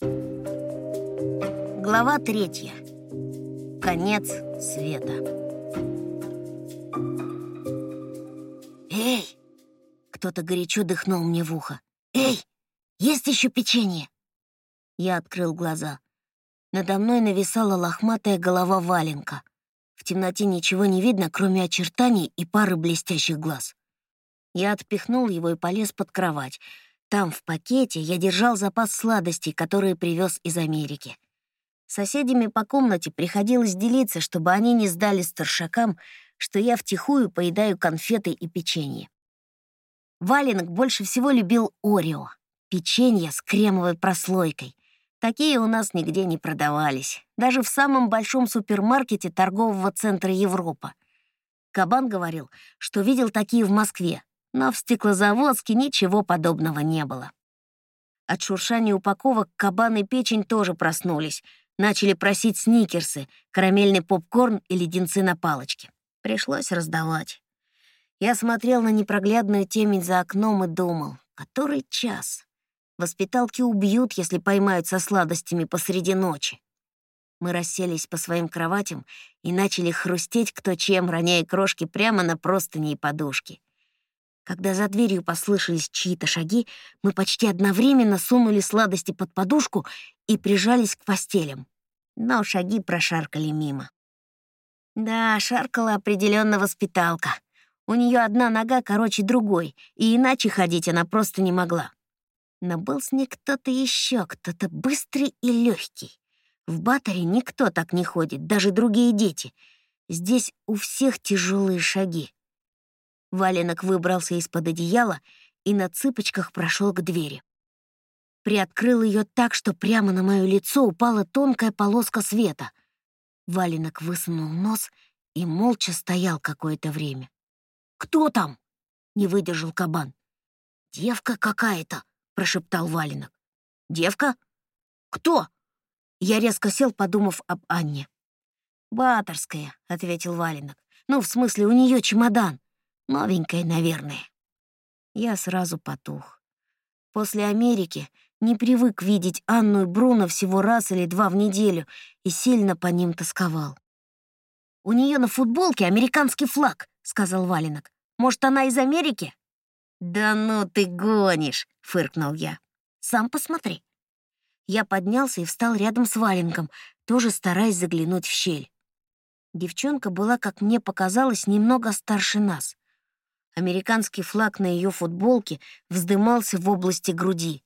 Глава третья. Конец света. «Эй!» — кто-то горячо дыхнул мне в ухо. «Эй! Есть еще печенье?» Я открыл глаза. Надо мной нависала лохматая голова валенка. В темноте ничего не видно, кроме очертаний и пары блестящих глаз. Я отпихнул его и полез под кровать. Там, в пакете, я держал запас сладостей, которые привез из Америки. Соседями по комнате приходилось делиться, чтобы они не сдали старшакам, что я втихую поедаю конфеты и печенье. Валенок больше всего любил Орео, печенье с кремовой прослойкой. Такие у нас нигде не продавались, даже в самом большом супермаркете торгового центра Европа. Кабан говорил, что видел такие в Москве, но в стеклозаводске ничего подобного не было. От шуршания упаковок кабан и печень тоже проснулись, начали просить сникерсы, карамельный попкорн и леденцы на палочке. Пришлось раздавать. Я смотрел на непроглядную темень за окном и думал, который час? Воспиталки убьют, если поймают со сладостями посреди ночи. Мы расселись по своим кроватям и начали хрустеть кто чем, роняя крошки прямо на простыни и подушки. Когда за дверью послышались чьи-то шаги, мы почти одновременно сунули сладости под подушку и прижались к постелям. Но шаги прошаркали мимо. Да, шаркала определенно воспиталка. У нее одна нога короче другой, и иначе ходить она просто не могла. Но был с ней кто-то еще, кто-то быстрый и легкий. В батаре никто так не ходит, даже другие дети. Здесь у всех тяжелые шаги. Валенок выбрался из-под одеяла и на цыпочках прошел к двери. Приоткрыл ее так, что прямо на мое лицо упала тонкая полоска света. Валенок высунул нос и молча стоял какое-то время. «Кто там?» — не выдержал кабан. «Девка какая-то», — прошептал Валенок. «Девка? Кто?» Я резко сел, подумав об Анне. «Баторская», — ответил Валенок. «Ну, в смысле, у нее чемодан. Новенькая, наверное. Я сразу потух. После Америки не привык видеть Анну и Бруно всего раз или два в неделю и сильно по ним тосковал. «У нее на футболке американский флаг», — сказал Валенок. «Может, она из Америки?» «Да ну ты гонишь!» — фыркнул я. «Сам посмотри». Я поднялся и встал рядом с Валенком, тоже стараясь заглянуть в щель. Девчонка была, как мне показалось, немного старше нас. Американский флаг на ее футболке вздымался в области груди.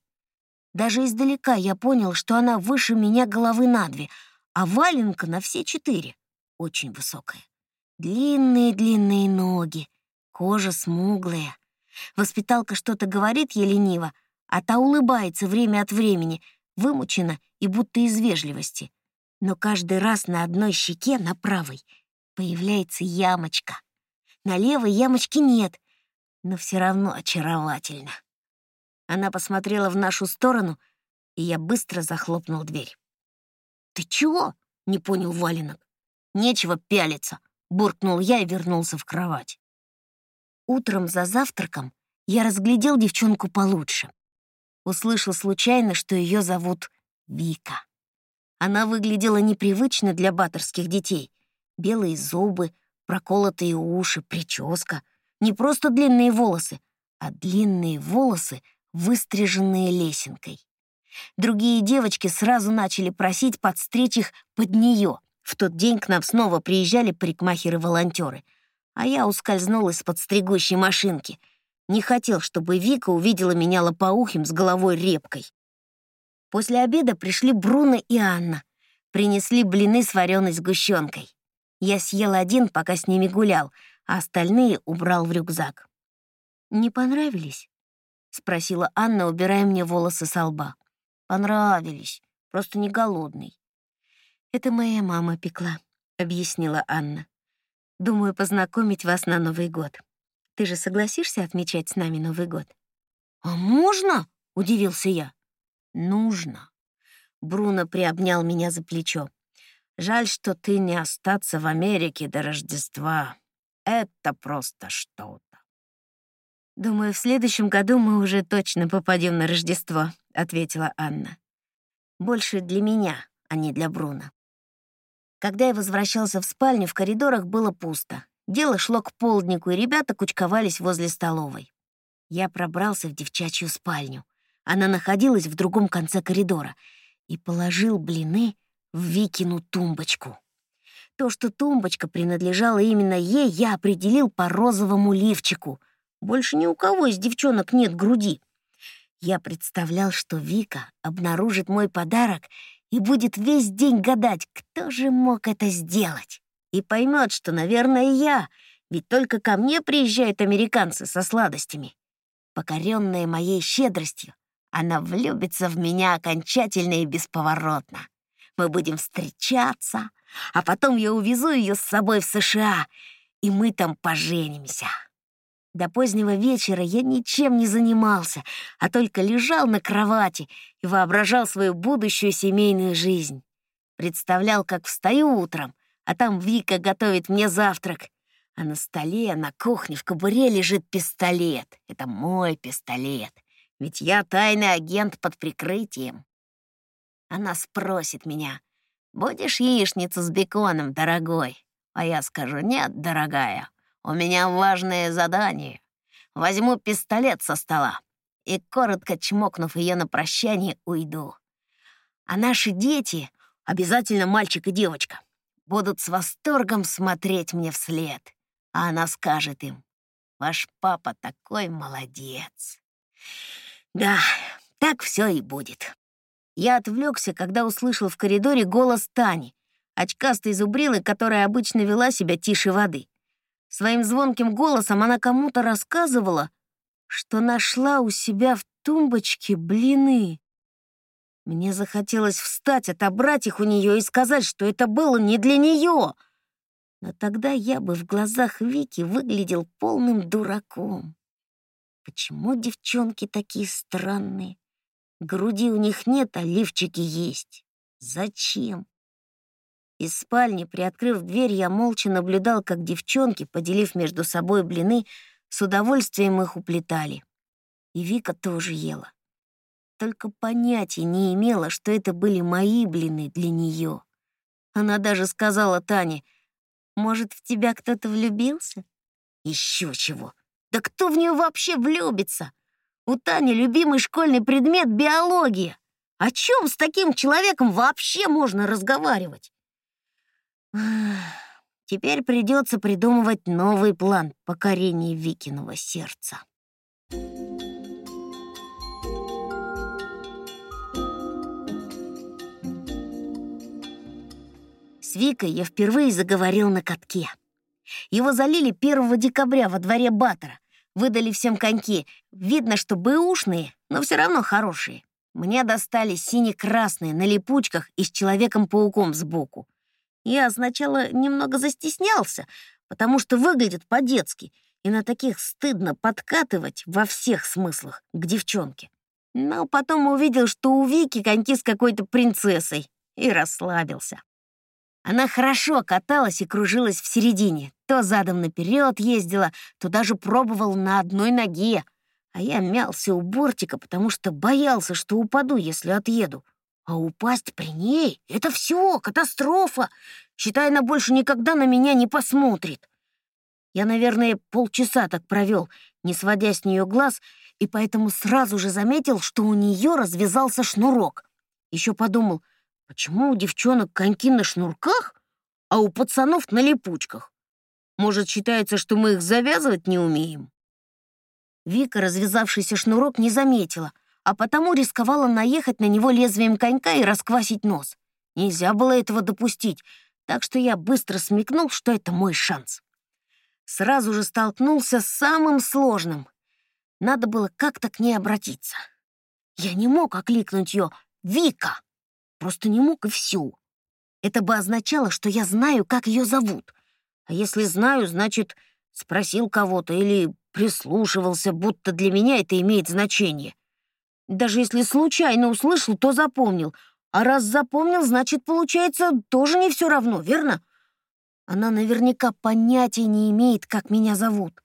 Даже издалека я понял, что она выше меня головы на две, а валенка на все четыре. Очень высокая. Длинные-длинные ноги, кожа смуглая. Воспиталка что-то говорит ей лениво, а та улыбается время от времени, вымучена и будто из вежливости. Но каждый раз на одной щеке, на правой, появляется ямочка. На левой ямочки нет, но все равно очаровательно. Она посмотрела в нашу сторону, и я быстро захлопнул дверь. «Ты чего?» — не понял Валенок. «Нечего пялиться», — буркнул я и вернулся в кровать. Утром за завтраком я разглядел девчонку получше. Услышал случайно, что ее зовут Вика. Она выглядела непривычно для баттерских детей. Белые зубы, проколотые уши, прическа. Не просто длинные волосы, а длинные волосы, выстриженные лесенкой. Другие девочки сразу начали просить подстричь их под нее. В тот день к нам снова приезжали парикмахеры-волонтеры, а я ускользнул из-под стригущей машинки. Не хотел, чтобы Вика увидела меня лопоухим с головой репкой. После обеда пришли Бруно и Анна. Принесли блины с вареной сгущенкой. Я съел один, пока с ними гулял — а остальные убрал в рюкзак. «Не понравились?» — спросила Анна, убирая мне волосы со лба. «Понравились, просто не голодный». «Это моя мама пекла», — объяснила Анна. «Думаю познакомить вас на Новый год. Ты же согласишься отмечать с нами Новый год?» «А можно?» — удивился я. «Нужно». Бруно приобнял меня за плечо. «Жаль, что ты не остаться в Америке до Рождества. Это просто что-то. «Думаю, в следующем году мы уже точно попадем на Рождество», — ответила Анна. Больше для меня, а не для Бруно. Когда я возвращался в спальню, в коридорах было пусто. Дело шло к полднику, и ребята кучковались возле столовой. Я пробрался в девчачью спальню. Она находилась в другом конце коридора. И положил блины в Викину тумбочку. То, что тумбочка принадлежала именно ей, я определил по розовому лифчику. Больше ни у кого из девчонок нет груди. Я представлял, что Вика обнаружит мой подарок и будет весь день гадать, кто же мог это сделать. И поймет, что, наверное, я, ведь только ко мне приезжают американцы со сладостями. Покоренная моей щедростью, она влюбится в меня окончательно и бесповоротно. Мы будем встречаться, а потом я увезу ее с собой в США, и мы там поженимся. До позднего вечера я ничем не занимался, а только лежал на кровати и воображал свою будущую семейную жизнь. Представлял, как встаю утром, а там Вика готовит мне завтрак, а на столе, на кухне, в кобуре лежит пистолет. Это мой пистолет, ведь я тайный агент под прикрытием. Она спросит меня, «Будешь яичницу с беконом, дорогой?» А я скажу, «Нет, дорогая, у меня важное задание. Возьму пистолет со стола и, коротко чмокнув ее на прощание, уйду. А наши дети, обязательно мальчик и девочка, будут с восторгом смотреть мне вслед. А она скажет им, «Ваш папа такой молодец». Да, так все и будет. Я отвлекся, когда услышал в коридоре голос Тани, очкастой зубрилы, которая обычно вела себя тише воды. Своим звонким голосом она кому-то рассказывала, что нашла у себя в тумбочке блины. Мне захотелось встать, отобрать их у нее и сказать, что это было не для нее. Но тогда я бы в глазах Вики выглядел полным дураком. Почему девчонки такие странные? Груди у них нет, а лифчики есть. Зачем? Из спальни, приоткрыв дверь, я молча наблюдал, как девчонки, поделив между собой блины, с удовольствием их уплетали. И Вика тоже ела. Только понятия не имела, что это были мои блины для нее. Она даже сказала Тане, «Может, в тебя кто-то влюбился?» Еще чего. Да кто в нее вообще влюбится? У Тани любимый школьный предмет — биология. О чем с таким человеком вообще можно разговаривать? Теперь придется придумывать новый план покорения Викиного сердца. С Викой я впервые заговорил на катке. Его залили 1 декабря во дворе Баттера, Выдали всем коньки. Видно, что бэушные, но все равно хорошие. Мне достали сине-красные на липучках и с Человеком-пауком сбоку. Я сначала немного застеснялся, потому что выглядит по-детски, и на таких стыдно подкатывать во всех смыслах к девчонке. Но потом увидел, что у Вики коньки с какой-то принцессой, и расслабился. Она хорошо каталась и кружилась в середине. То задом наперед ездила, то даже пробовал на одной ноге. А я мялся у бортика, потому что боялся, что упаду, если отъеду. А упасть при ней — это все, катастрофа. Считай, она больше никогда на меня не посмотрит. Я, наверное, полчаса так провел, не сводя с нее глаз, и поэтому сразу же заметил, что у нее развязался шнурок. Еще подумал — Почему у девчонок коньки на шнурках, а у пацанов на липучках? Может, считается, что мы их завязывать не умеем? Вика развязавшийся шнурок не заметила, а потому рисковала наехать на него лезвием конька и расквасить нос. Нельзя было этого допустить, так что я быстро смекнул, что это мой шанс. Сразу же столкнулся с самым сложным. Надо было как-то к ней обратиться. Я не мог окликнуть ее «Вика!» Просто не мог, и все. Это бы означало, что я знаю, как ее зовут. А если знаю, значит, спросил кого-то или прислушивался, будто для меня это имеет значение. Даже если случайно услышал, то запомнил. А раз запомнил, значит, получается, тоже не все равно, верно? Она наверняка понятия не имеет, как меня зовут.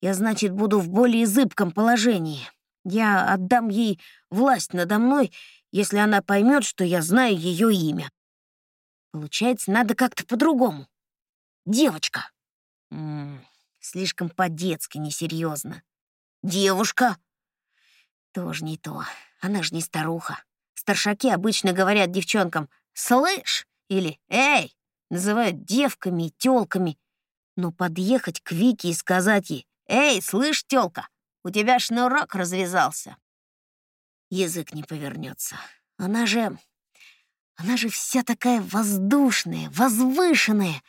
Я, значит, буду в более зыбком положении. Я отдам ей власть надо мной если она поймет, что я знаю ее имя. Получается, надо как-то по-другому. Девочка. М -м, слишком по-детски, несерьезно. Девушка. Тоже не то. Она же не старуха. Старшаки обычно говорят девчонкам «слышь» или «эй», называют девками и тёлками. Но подъехать к Вике и сказать ей «эй, слышь, тёлка, у тебя шнурок развязался». Язык не повернется. Она же... Она же вся такая воздушная, возвышенная,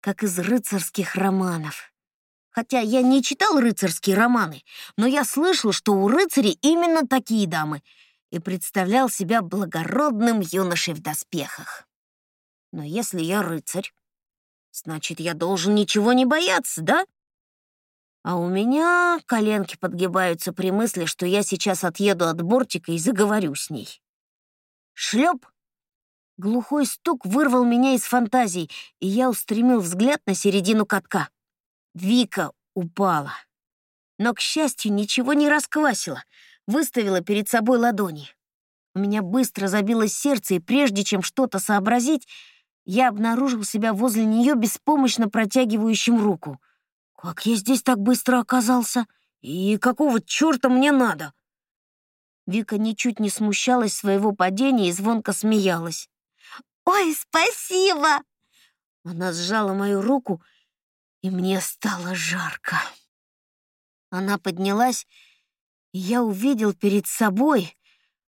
как из рыцарских романов. Хотя я не читал рыцарские романы, но я слышал, что у рыцарей именно такие дамы, и представлял себя благородным юношей в доспехах. Но если я рыцарь, значит, я должен ничего не бояться, да? А у меня коленки подгибаются при мысли, что я сейчас отъеду от бортика и заговорю с ней. Шлеп! Глухой стук вырвал меня из фантазий, и я устремил взгляд на середину катка. Вика упала. Но, к счастью, ничего не расквасила, выставила перед собой ладони. У меня быстро забилось сердце, и прежде чем что-то сообразить, я обнаружил себя возле нее беспомощно протягивающим руку. Как я здесь так быстро оказался? И какого черта мне надо? Вика ничуть не смущалась своего падения и звонко смеялась. «Ой, спасибо!» Она сжала мою руку, и мне стало жарко. Она поднялась, и я увидел перед собой,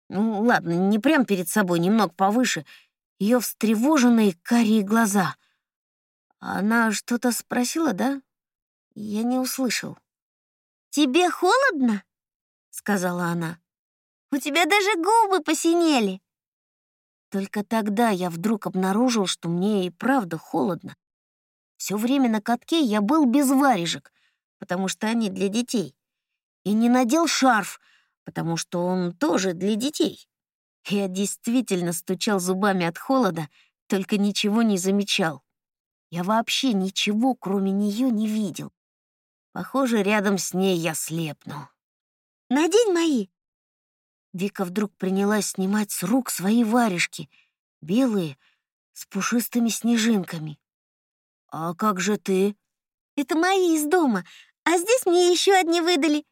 ну ладно, не прям перед собой, немного повыше, ее встревоженные карие глаза. Она что-то спросила, да? Я не услышал. «Тебе холодно?» — сказала она. «У тебя даже губы посинели». Только тогда я вдруг обнаружил, что мне и правда холодно. Все время на катке я был без варежек, потому что они для детей, и не надел шарф, потому что он тоже для детей. Я действительно стучал зубами от холода, только ничего не замечал. Я вообще ничего, кроме нее, не видел. Похоже, рядом с ней я слепну. «Надень мои!» Вика вдруг принялась снимать с рук свои варежки, белые, с пушистыми снежинками. «А как же ты?» «Это мои из дома, а здесь мне еще одни выдали».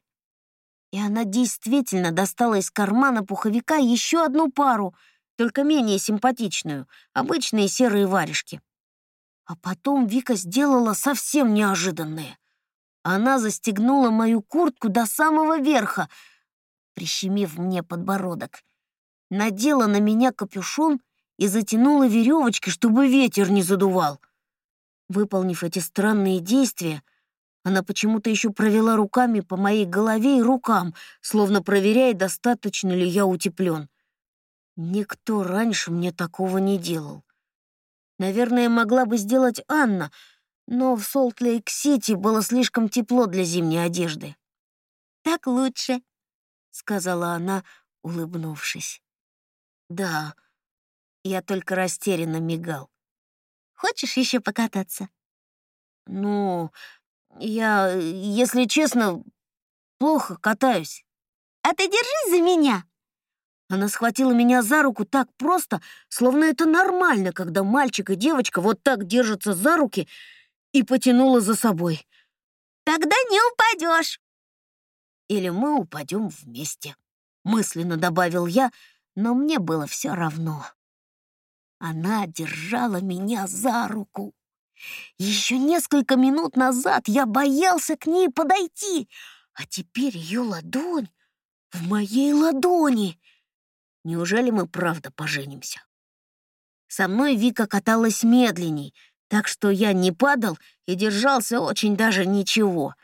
И она действительно достала из кармана пуховика еще одну пару, только менее симпатичную, обычные серые варежки. А потом Вика сделала совсем неожиданное. Она застегнула мою куртку до самого верха, прищемив мне подбородок, надела на меня капюшон и затянула веревочкой, чтобы ветер не задувал. Выполнив эти странные действия, она почему-то еще провела руками по моей голове и рукам, словно проверяя, достаточно ли я утеплен. Никто раньше мне такого не делал. Наверное, могла бы сделать Анна, но в Солт-Лейк-Сити было слишком тепло для зимней одежды. «Так лучше», — сказала она, улыбнувшись. «Да», я только растерянно мигал. Хочешь еще покататься?» «Ну, я, если честно, плохо катаюсь». «А ты держись за меня!» Она схватила меня за руку так просто, словно это нормально, когда мальчик и девочка вот так держатся за руки и потянула за собой. «Тогда не упадешь!» «Или мы упадем вместе», — мысленно добавил я, но мне было все равно. Она держала меня за руку. Еще несколько минут назад я боялся к ней подойти, а теперь ее ладонь в моей ладони. Неужели мы правда поженимся? Со мной Вика каталась медленней, так что я не падал и держался очень даже ничего.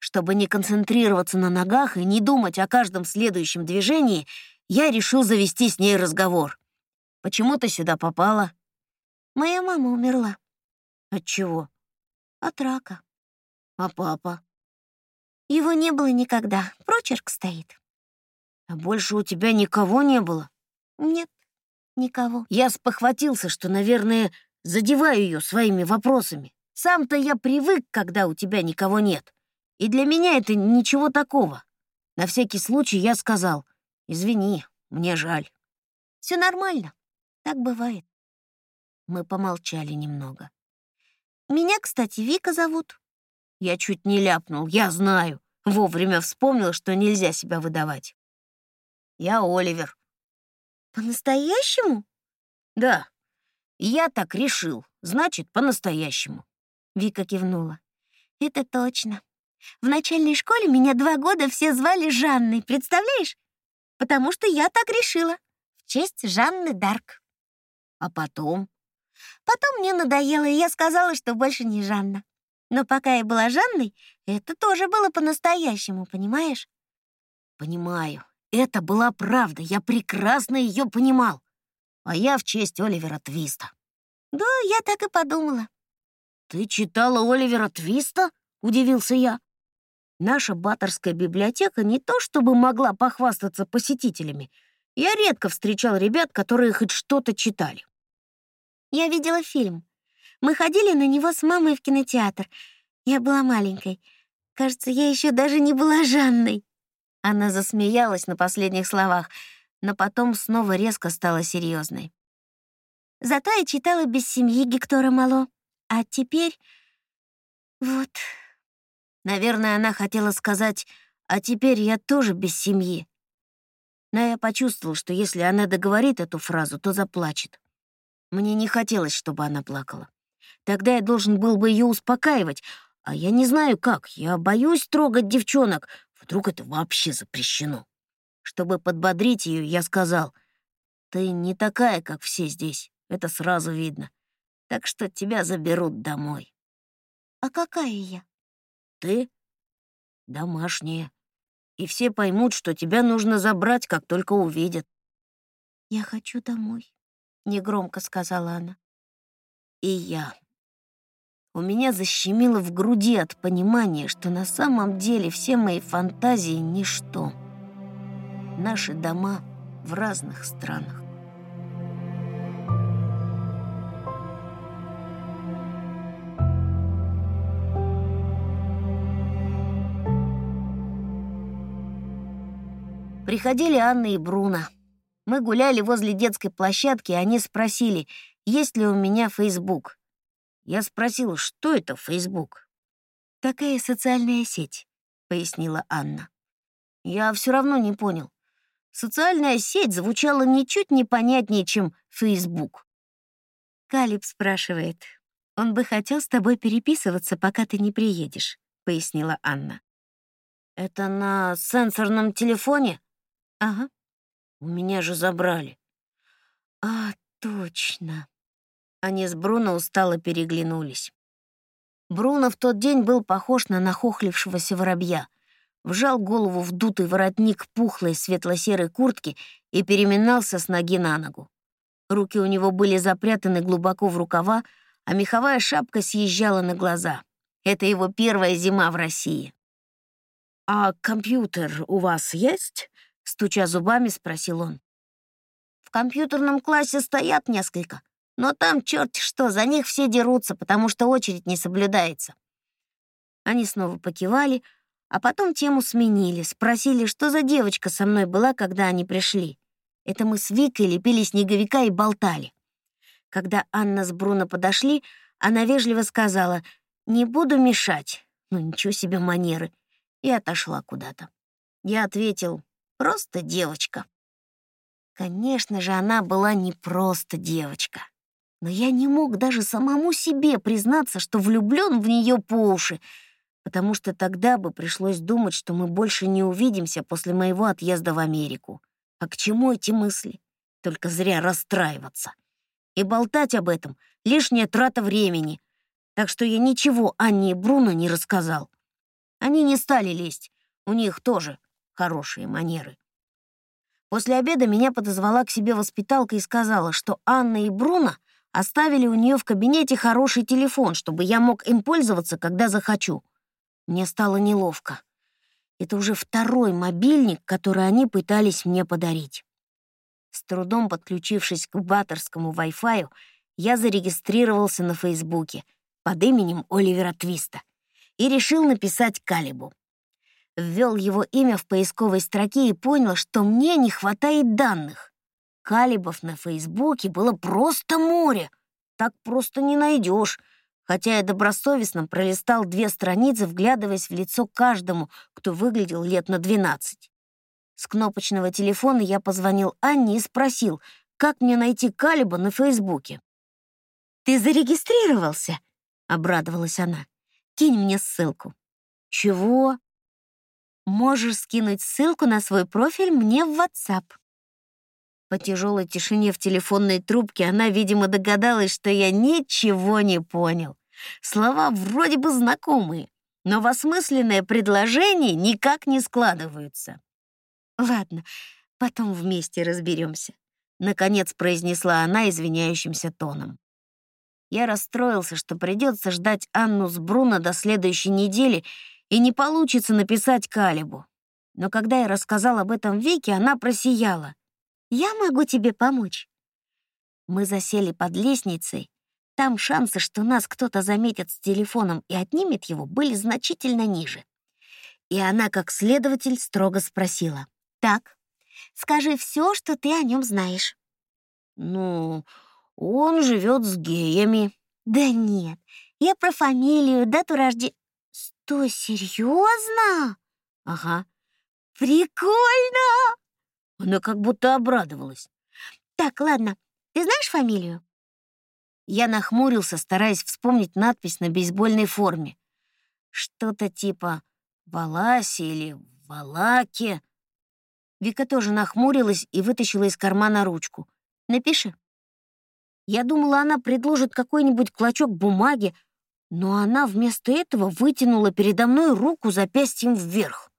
Чтобы не концентрироваться на ногах и не думать о каждом следующем движении, я решил завести с ней разговор. Почему ты сюда попала?» «Моя мама умерла». «От чего?» «От рака». «А папа?» «Его не было никогда. Прочерк стоит». «А больше у тебя никого не было?» «Нет, никого». Я спохватился, что, наверное, задеваю ее своими вопросами. Сам-то я привык, когда у тебя никого нет. И для меня это ничего такого. На всякий случай я сказал, «Извини, мне жаль». Все нормально. Так бывает. Мы помолчали немного. Меня, кстати, Вика зовут. Я чуть не ляпнул, я знаю. Вовремя вспомнил, что нельзя себя выдавать. Я Оливер. По-настоящему? Да. Я так решил. Значит, по-настоящему. Вика кивнула. Это точно. В начальной школе меня два года все звали Жанной, представляешь? Потому что я так решила. В честь Жанны Дарк. А потом? Потом мне надоело, и я сказала, что больше не Жанна. Но пока я была Жанной, это тоже было по-настоящему, понимаешь? Понимаю. Это была правда, я прекрасно ее понимал. А я в честь Оливера Твиста. Да, я так и подумала. Ты читала Оливера Твиста? Удивился я. Наша баттерская библиотека не то чтобы могла похвастаться посетителями. Я редко встречал ребят, которые хоть что-то читали. Я видела фильм. Мы ходили на него с мамой в кинотеатр. Я была маленькой. Кажется, я еще даже не была Жанной. Она засмеялась на последних словах, но потом снова резко стала серьезной. Зато я читала без семьи Гектора Мало. А теперь... Вот. Наверное, она хотела сказать, а теперь я тоже без семьи. Но я почувствовал, что если она договорит эту фразу, то заплачет. Мне не хотелось, чтобы она плакала. Тогда я должен был бы ее успокаивать, а я не знаю как. Я боюсь трогать девчонок. Вдруг это вообще запрещено. Чтобы подбодрить ее, я сказал, «Ты не такая, как все здесь. Это сразу видно. Так что тебя заберут домой». «А какая я?» «Ты домашняя. И все поймут, что тебя нужно забрать, как только увидят». «Я хочу домой», — негромко сказала она. И я. У меня защемило в груди от понимания, что на самом деле все мои фантазии — ничто. Наши дома в разных странах. Приходили Анна и Бруно. Мы гуляли возле детской площадки, и они спросили, есть ли у меня Facebook. Я спросила, что это Facebook? «Такая социальная сеть», — пояснила Анна. Я все равно не понял. Социальная сеть звучала ничуть не понятнее, чем Facebook. Калиб спрашивает. «Он бы хотел с тобой переписываться, пока ты не приедешь», — пояснила Анна. «Это на сенсорном телефоне?» «Ага. У меня же забрали». «А, точно». Они с Бруно устало переглянулись. Бруно в тот день был похож на нахохлившегося воробья. Вжал голову в дутый воротник пухлой светло-серой куртки и переминался с ноги на ногу. Руки у него были запрятаны глубоко в рукава, а меховая шапка съезжала на глаза. Это его первая зима в России. «А компьютер у вас есть?» — стуча зубами, спросил он. «В компьютерном классе стоят несколько, но там черт что, за них все дерутся, потому что очередь не соблюдается». Они снова покивали, а потом тему сменили, спросили, что за девочка со мной была, когда они пришли. Это мы с Викой лепили снеговика и болтали. Когда Анна с Бруно подошли, она вежливо сказала «Не буду мешать». Ну, ничего себе манеры. И отошла куда-то. Я ответил Просто девочка. Конечно же, она была не просто девочка. Но я не мог даже самому себе признаться, что влюблен в нее по уши, потому что тогда бы пришлось думать, что мы больше не увидимся после моего отъезда в Америку. А к чему эти мысли? Только зря расстраиваться. И болтать об этом — лишняя трата времени. Так что я ничего Анне и Бруно не рассказал. Они не стали лезть, у них тоже хорошие манеры. После обеда меня подозвала к себе воспиталка и сказала, что Анна и Бруно оставили у нее в кабинете хороший телефон, чтобы я мог им пользоваться, когда захочу. Мне стало неловко. Это уже второй мобильник, который они пытались мне подарить. С трудом подключившись к баттерскому Wi-Fi, я зарегистрировался на Фейсбуке под именем Оливера Твиста и решил написать Калибу ввел его имя в поисковой строке и понял, что мне не хватает данных. Калибов на Фейсбуке было просто море. Так просто не найдешь. Хотя я добросовестно пролистал две страницы, вглядываясь в лицо каждому, кто выглядел лет на 12. С кнопочного телефона я позвонил Анне и спросил, как мне найти Калиба на Фейсбуке. «Ты зарегистрировался?» — обрадовалась она. «Кинь мне ссылку». «Чего?» «Можешь скинуть ссылку на свой профиль мне в WhatsApp». По тяжелой тишине в телефонной трубке она, видимо, догадалась, что я ничего не понял. Слова вроде бы знакомые, но в осмысленное предложение никак не складываются. «Ладно, потом вместе разберемся», — наконец произнесла она извиняющимся тоном. Я расстроился, что придется ждать Анну с Бруно до следующей недели и не получится написать Калибу. Но когда я рассказал об этом Вике, она просияла. Я могу тебе помочь». Мы засели под лестницей. Там шансы, что нас кто-то заметит с телефоном и отнимет его, были значительно ниже. И она, как следователь, строго спросила. «Так, скажи все, что ты о нем знаешь». «Ну, он живет с геями». «Да нет, я про фамилию, дату рождения...» «Что, серьезно?» «Ага». «Прикольно!» Она как будто обрадовалась. «Так, ладно, ты знаешь фамилию?» Я нахмурился, стараясь вспомнить надпись на бейсбольной форме. Что-то типа «Валаси» или «Валаки». Вика тоже нахмурилась и вытащила из кармана ручку. «Напиши». Я думала, она предложит какой-нибудь клочок бумаги, но она вместо этого вытянула передо мной руку запястьем вверх.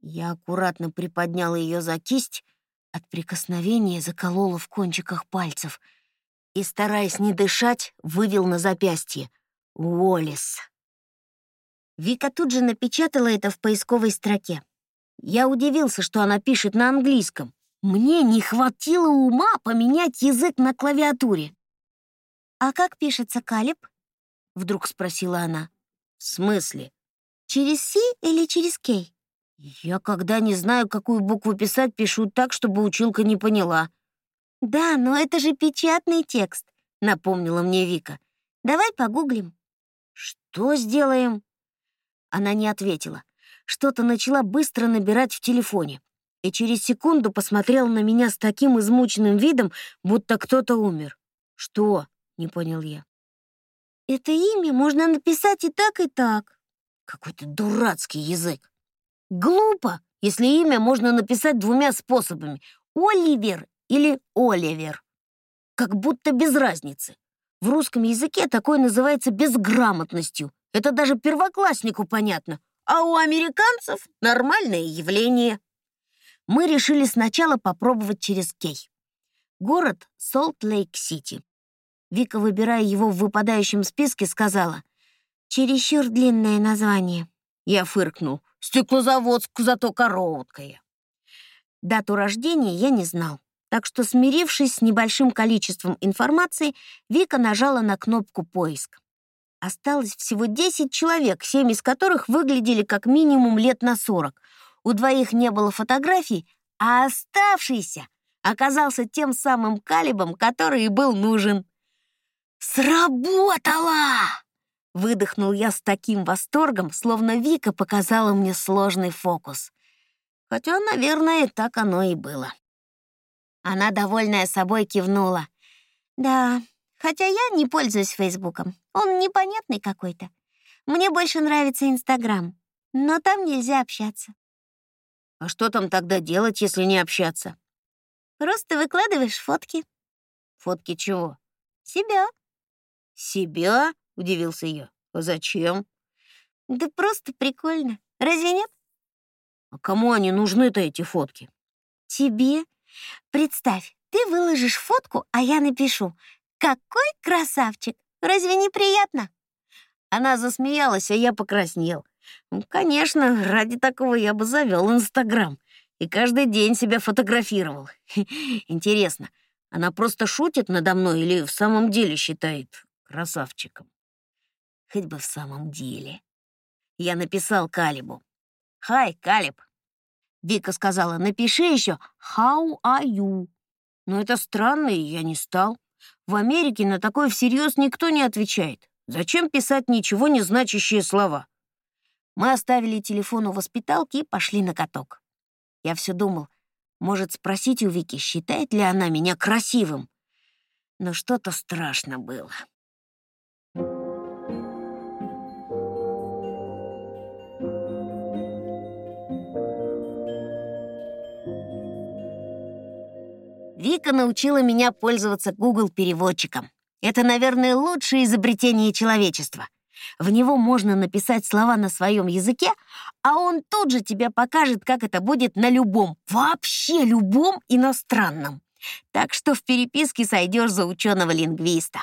Я аккуратно приподняла ее за кисть, от прикосновения заколола в кончиках пальцев и, стараясь не дышать, вывел на запястье «Уоллес». Вика тут же напечатала это в поисковой строке. Я удивился, что она пишет на английском. Мне не хватило ума поменять язык на клавиатуре. «А как пишется Калиб?» — вдруг спросила она. «В смысле?» «Через «Си» или через «Кей»?» Я, когда не знаю, какую букву писать, пишу так, чтобы училка не поняла. Да, но это же печатный текст, напомнила мне Вика. Давай погуглим. Что сделаем? Она не ответила. Что-то начала быстро набирать в телефоне. И через секунду посмотрела на меня с таким измученным видом, будто кто-то умер. Что? Не понял я. Это имя можно написать и так, и так. Какой-то дурацкий язык. Глупо, если имя можно написать двумя способами — Оливер или Оливер. Как будто без разницы. В русском языке такое называется безграмотностью. Это даже первокласснику понятно. А у американцев нормальное явление. Мы решили сначала попробовать через Кей. Город Солт-Лейк-Сити. Вика, выбирая его в выпадающем списке, сказала, «Чересчур длинное название». Я фыркнул. Стеклозаводск зато короткое. Дату рождения я не знал, так что, смирившись с небольшим количеством информации, Вика нажала на кнопку «Поиск». Осталось всего 10 человек, семь из которых выглядели как минимум лет на 40. У двоих не было фотографий, а оставшийся оказался тем самым калибом, который и был нужен. «Сработало!» Выдохнул я с таким восторгом, словно Вика показала мне сложный фокус. Хотя, наверное, так оно и было. Она, довольная собой, кивнула. «Да, хотя я не пользуюсь Фейсбуком. Он непонятный какой-то. Мне больше нравится Инстаграм, но там нельзя общаться». «А что там тогда делать, если не общаться?» «Просто выкладываешь фотки». «Фотки чего?» «Себя». «Себя?» — удивился я. «А зачем?» «Да просто прикольно. Разве нет?» «А кому они нужны-то, эти фотки?» «Тебе. Представь, ты выложишь фотку, а я напишу. Какой красавчик! Разве не приятно?» Она засмеялась, а я покраснел. Ну, конечно, ради такого я бы завел Инстаграм и каждый день себя фотографировал. Интересно, она просто шутит надо мной или в самом деле считает красавчиком? Хоть бы в самом деле. Я написал Калибу. «Хай, Калиб!» Вика сказала, напиши еще «How are you?» Но это странно, и я не стал. В Америке на такое всерьез никто не отвечает. Зачем писать ничего не значащие слова? Мы оставили телефон у воспиталки и пошли на каток. Я все думал, может спросить у Вики, считает ли она меня красивым. Но что-то страшно было. Вика научила меня пользоваться Google переводчиком. Это, наверное, лучшее изобретение человечества. В него можно написать слова на своем языке, а он тут же тебе покажет, как это будет на любом, вообще любом иностранном. Так что в переписке сойдешь за ученого-лингвиста.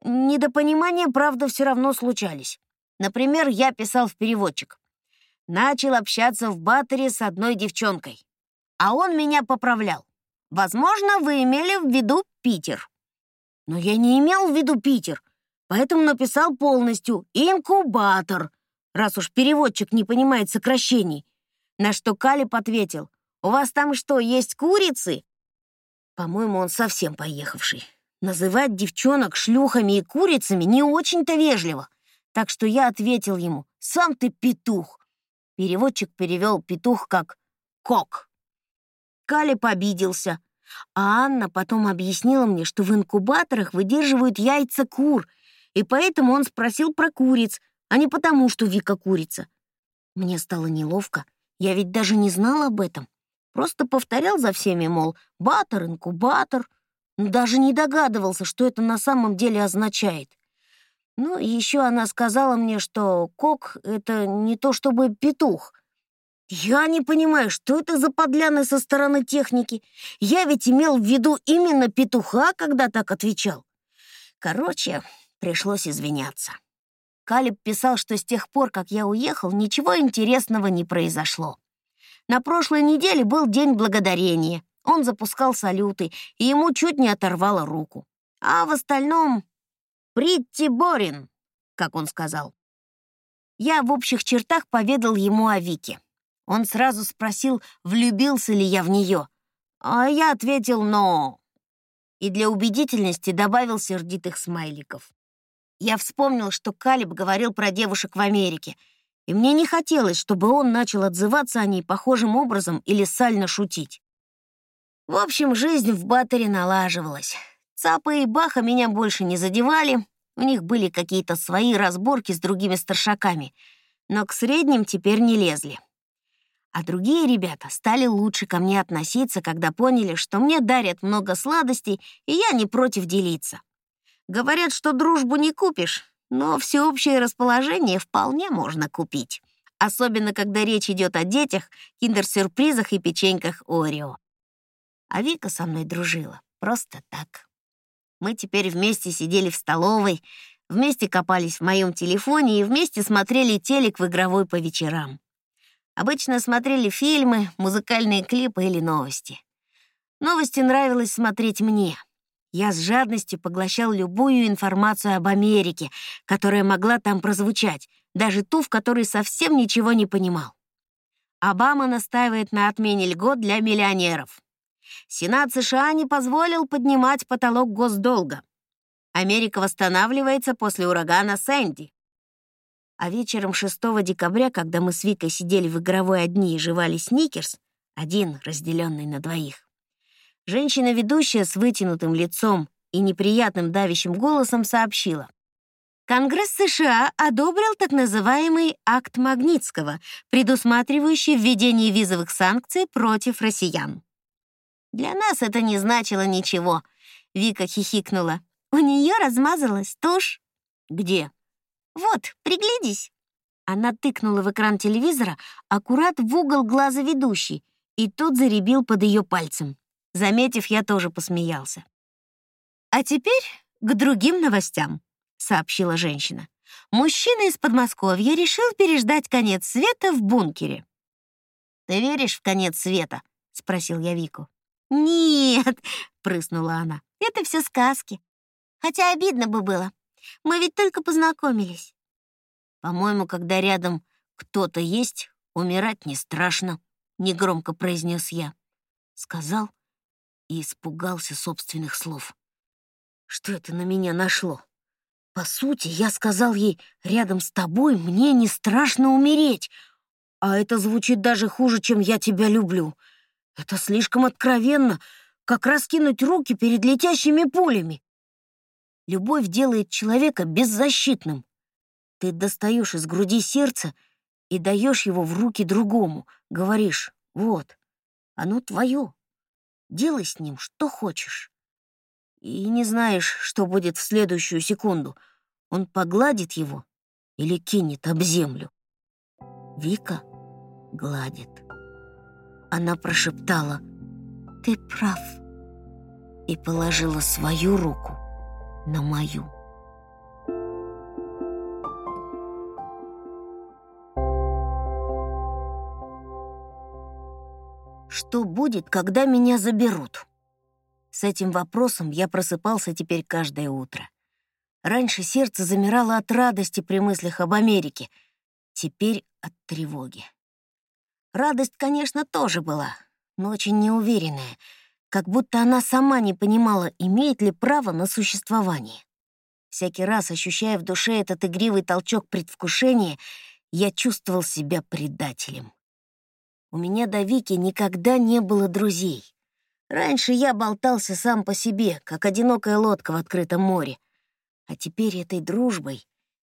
Недопонимания, правда, все равно случались. Например, я писал в переводчик. Начал общаться в батаре с одной девчонкой. А он меня поправлял. Возможно, вы имели в виду Питер. Но я не имел в виду Питер, поэтому написал полностью «инкубатор», раз уж переводчик не понимает сокращений. На что Калиб ответил, «У вас там что, есть курицы?» По-моему, он совсем поехавший. Называть девчонок шлюхами и курицами не очень-то вежливо. Так что я ответил ему, «Сам ты петух». Переводчик перевел петух как «кок». Калиб обиделся, а Анна потом объяснила мне, что в инкубаторах выдерживают яйца кур, и поэтому он спросил про куриц, а не потому, что Вика курица. Мне стало неловко, я ведь даже не знала об этом. Просто повторял за всеми, мол, батер, инкубатор. Даже не догадывался, что это на самом деле означает. Ну, и еще она сказала мне, что кок — это не то чтобы петух — «Я не понимаю, что это за подляны со стороны техники? Я ведь имел в виду именно петуха, когда так отвечал». Короче, пришлось извиняться. Калиб писал, что с тех пор, как я уехал, ничего интересного не произошло. На прошлой неделе был День Благодарения. Он запускал салюты, и ему чуть не оторвало руку. А в остальном «Притти Борин», как он сказал. Я в общих чертах поведал ему о Вике. Он сразу спросил, влюбился ли я в нее. А я ответил «но». И для убедительности добавил сердитых смайликов. Я вспомнил, что Калиб говорил про девушек в Америке, и мне не хотелось, чтобы он начал отзываться о ней похожим образом или сально шутить. В общем, жизнь в Баттере налаживалась. Цапа и Баха меня больше не задевали, у них были какие-то свои разборки с другими старшаками, но к средним теперь не лезли. А другие ребята стали лучше ко мне относиться, когда поняли, что мне дарят много сладостей, и я не против делиться. Говорят, что дружбу не купишь, но всеобщее расположение вполне можно купить. Особенно, когда речь идет о детях, киндер-сюрпризах и печеньках Орео. А Вика со мной дружила. Просто так. Мы теперь вместе сидели в столовой, вместе копались в моем телефоне и вместе смотрели телек в игровой по вечерам. Обычно смотрели фильмы, музыкальные клипы или новости. Новости нравилось смотреть мне. Я с жадностью поглощал любую информацию об Америке, которая могла там прозвучать, даже ту, в которой совсем ничего не понимал. Обама настаивает на отмене льгот для миллионеров. Сенат США не позволил поднимать потолок госдолга. Америка восстанавливается после урагана Сэнди. А вечером 6 декабря, когда мы с Викой сидели в игровой одни и жевали сникерс, один, разделенный на двоих, женщина-ведущая с вытянутым лицом и неприятным давящим голосом сообщила. Конгресс США одобрил так называемый акт Магнитского, предусматривающий введение визовых санкций против россиян. Для нас это не значило ничего. Вика хихикнула. У нее размазалась тушь. Где? «Вот, приглядись!» Она тыкнула в экран телевизора аккурат в угол глаза ведущей, и тут заребил под ее пальцем. Заметив, я тоже посмеялся. «А теперь к другим новостям», — сообщила женщина. «Мужчина из Подмосковья решил переждать конец света в бункере». «Ты веришь в конец света?» — спросил я Вику. «Нет», — прыснула она, — «это все сказки. Хотя обидно бы было. Мы ведь только познакомились. По-моему, когда рядом кто-то есть, умирать не страшно, негромко произнес я. Сказал и испугался собственных слов. Что это на меня нашло? По сути, я сказал ей, рядом с тобой мне не страшно умереть, а это звучит даже хуже, чем я тебя люблю. Это слишком откровенно, как раскинуть руки перед летящими пулями. Любовь делает человека беззащитным. Ты достаешь из груди сердце и даешь его в руки другому, говоришь, вот, оно твое, делай с ним что хочешь. И не знаешь, что будет в следующую секунду. Он погладит его или кинет об землю. Вика гладит. Она прошептала «Ты прав» и положила свою руку на мою. Что будет, когда меня заберут? С этим вопросом я просыпался теперь каждое утро. Раньше сердце замирало от радости при мыслях об Америке, теперь от тревоги. Радость, конечно, тоже была, но очень неуверенная — как будто она сама не понимала, имеет ли право на существование. Всякий раз, ощущая в душе этот игривый толчок предвкушения, я чувствовал себя предателем. У меня до Вики никогда не было друзей. Раньше я болтался сам по себе, как одинокая лодка в открытом море. А теперь этой дружбой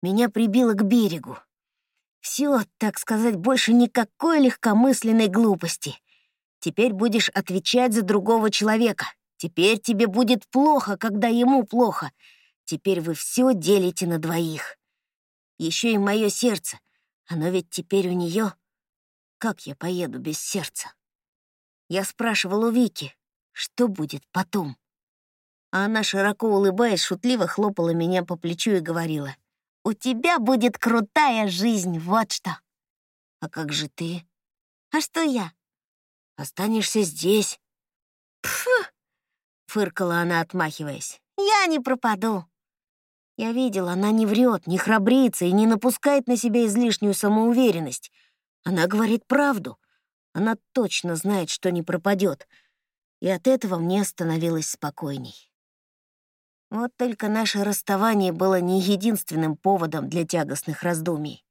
меня прибило к берегу. Все, так сказать, больше никакой легкомысленной глупости. Теперь будешь отвечать за другого человека. Теперь тебе будет плохо, когда ему плохо. Теперь вы все делите на двоих. Еще и мое сердце. Оно ведь теперь у нее. Как я поеду без сердца? Я спрашивал у Вики, что будет потом. А она, широко улыбаясь, шутливо хлопала меня по плечу и говорила, «У тебя будет крутая жизнь, вот что!» «А как же ты?» «А что я? Останешься здесь. Пф! фыркала она, отмахиваясь. Я не пропаду. Я видел, она не врет, не храбрится и не напускает на себя излишнюю самоуверенность. Она говорит правду. Она точно знает, что не пропадет. И от этого мне становилось спокойней. Вот только наше расставание было не единственным поводом для тягостных раздумий.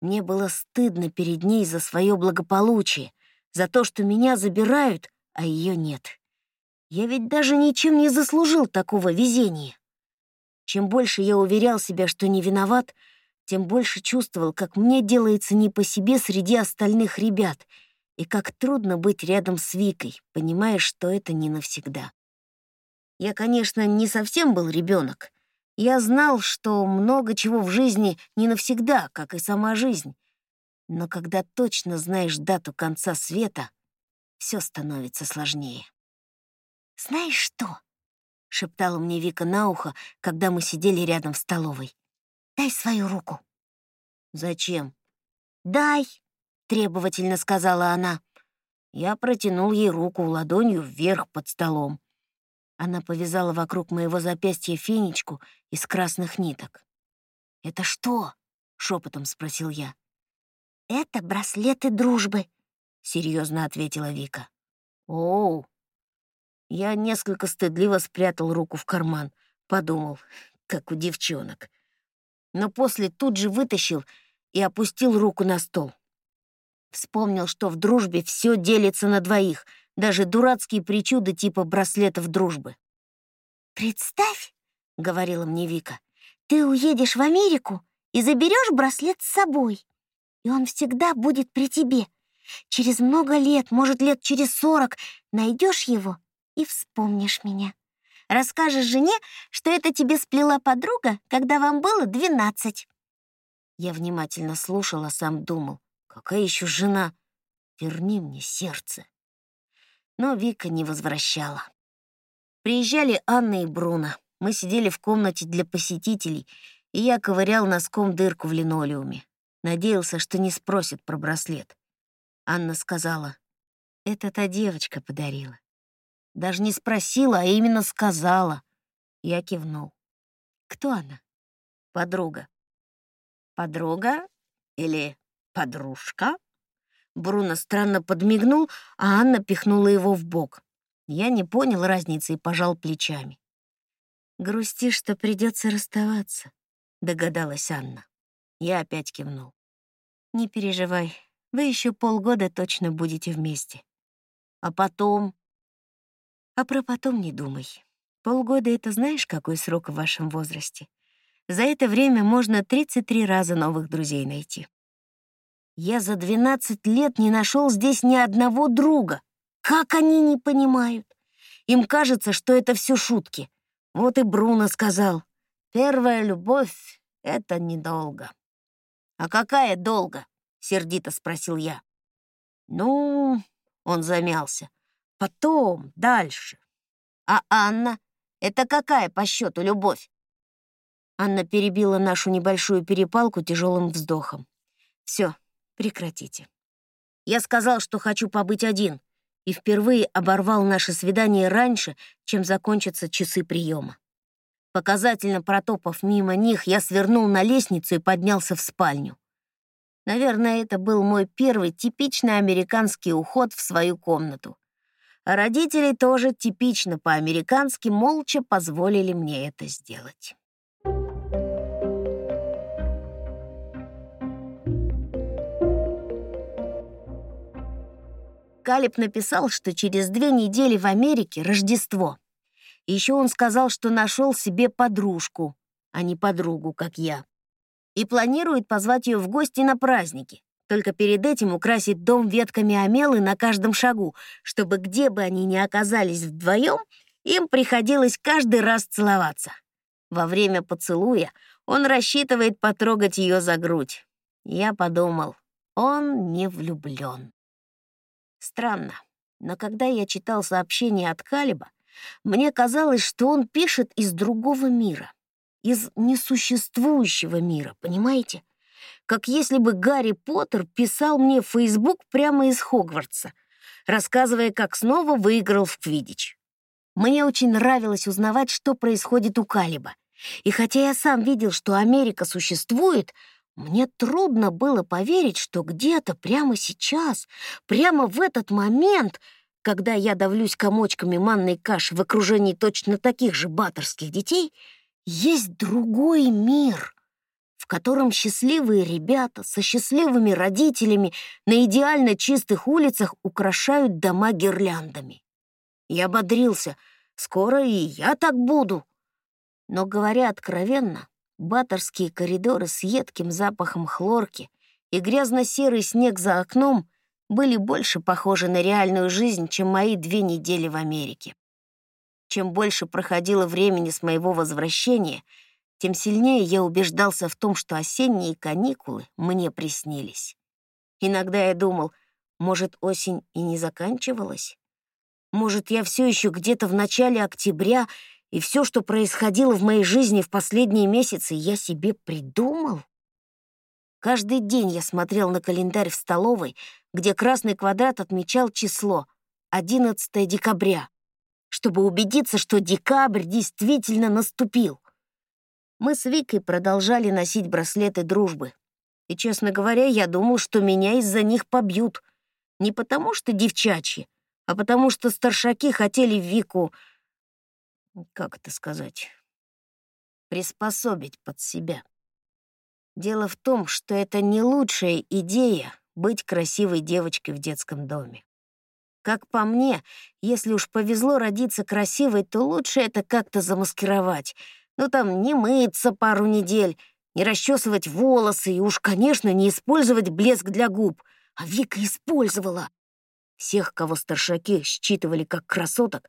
Мне было стыдно перед ней за свое благополучие, за то, что меня забирают, а ее нет. Я ведь даже ничем не заслужил такого везения. Чем больше я уверял себя, что не виноват, тем больше чувствовал, как мне делается не по себе среди остальных ребят, и как трудно быть рядом с Викой, понимая, что это не навсегда. Я, конечно, не совсем был ребенок. Я знал, что много чего в жизни не навсегда, как и сама жизнь. Но когда точно знаешь дату конца света, все становится сложнее. «Знаешь что?» — шептала мне Вика на ухо, когда мы сидели рядом в столовой. «Дай свою руку». «Зачем?» «Дай», — требовательно сказала она. Я протянул ей руку ладонью вверх под столом. Она повязала вокруг моего запястья фенечку из красных ниток. «Это что?» — шепотом спросил я. «Это браслеты дружбы», — серьезно ответила Вика. «Оу!» Я несколько стыдливо спрятал руку в карман, подумал, как у девчонок. Но после тут же вытащил и опустил руку на стол. Вспомнил, что в дружбе все делится на двоих, даже дурацкие причуды типа браслетов дружбы. «Представь», — говорила мне Вика, — «ты уедешь в Америку и заберешь браслет с собой и он всегда будет при тебе. Через много лет, может, лет через сорок, найдешь его и вспомнишь меня. Расскажешь жене, что это тебе сплела подруга, когда вам было двенадцать. Я внимательно слушала, сам думал, какая еще жена? Верни мне сердце. Но Вика не возвращала. Приезжали Анна и Бруно. Мы сидели в комнате для посетителей, и я ковырял носком дырку в линолеуме. Надеялся, что не спросит про браслет. Анна сказала, «Это та девочка подарила». Даже не спросила, а именно сказала. Я кивнул. «Кто она?» «Подруга». «Подруга или подружка?» Бруно странно подмигнул, а Анна пихнула его в бок. Я не понял разницы и пожал плечами. «Грустишь, что придется расставаться», — догадалась Анна. Я опять кивнул. «Не переживай, вы еще полгода точно будете вместе. А потом...» «А про потом не думай. Полгода — это знаешь, какой срок в вашем возрасте? За это время можно 33 раза новых друзей найти. Я за 12 лет не нашел здесь ни одного друга. Как они не понимают? Им кажется, что это все шутки. Вот и Бруно сказал, первая любовь — это недолго. «А какая долго?» — сердито спросил я. «Ну...» — он замялся. «Потом, дальше. А Анна? Это какая по счету любовь?» Анна перебила нашу небольшую перепалку тяжелым вздохом. Все, Прекратите. Я сказал, что хочу побыть один, и впервые оборвал наше свидание раньше, чем закончатся часы приема. Показательно протопав мимо них, я свернул на лестницу и поднялся в спальню. Наверное, это был мой первый типичный американский уход в свою комнату. А родители тоже типично по-американски молча позволили мне это сделать. Калиб написал, что через две недели в Америке Рождество. Еще он сказал, что нашел себе подружку, а не подругу, как я. И планирует позвать ее в гости на праздники. Только перед этим украсить дом ветками омелы на каждом шагу, чтобы где бы они ни оказались вдвоем, им приходилось каждый раз целоваться. Во время поцелуя он рассчитывает потрогать ее за грудь. Я подумал, он не влюблен. Странно, но когда я читал сообщение от Калиба, мне казалось, что он пишет из другого мира, из несуществующего мира, понимаете? Как если бы Гарри Поттер писал мне в Фейсбук прямо из Хогвартса, рассказывая, как снова выиграл в Квидич. Мне очень нравилось узнавать, что происходит у Калиба. И хотя я сам видел, что Америка существует, мне трудно было поверить, что где-то прямо сейчас, прямо в этот момент, когда я давлюсь комочками манной каши в окружении точно таких же баттерских детей, есть другой мир, в котором счастливые ребята со счастливыми родителями на идеально чистых улицах украшают дома гирляндами. Я бодрился, скоро и я так буду. Но, говоря откровенно, Баторские коридоры с едким запахом хлорки и грязно-серый снег за окном были больше похожи на реальную жизнь, чем мои две недели в Америке. Чем больше проходило времени с моего возвращения, тем сильнее я убеждался в том, что осенние каникулы мне приснились. Иногда я думал, может, осень и не заканчивалась? Может, я все еще где-то в начале октября — и все, что происходило в моей жизни в последние месяцы, я себе придумал? Каждый день я смотрел на календарь в столовой, где красный квадрат отмечал число 11 декабря, чтобы убедиться, что декабрь действительно наступил. Мы с Викой продолжали носить браслеты дружбы. И, честно говоря, я думал, что меня из-за них побьют. Не потому что девчачьи, а потому что старшаки хотели Вику как это сказать, приспособить под себя. Дело в том, что это не лучшая идея быть красивой девочкой в детском доме. Как по мне, если уж повезло родиться красивой, то лучше это как-то замаскировать. Ну там не мыться пару недель, не расчесывать волосы и уж, конечно, не использовать блеск для губ. А Вика использовала. Всех, кого старшаки считывали как красоток,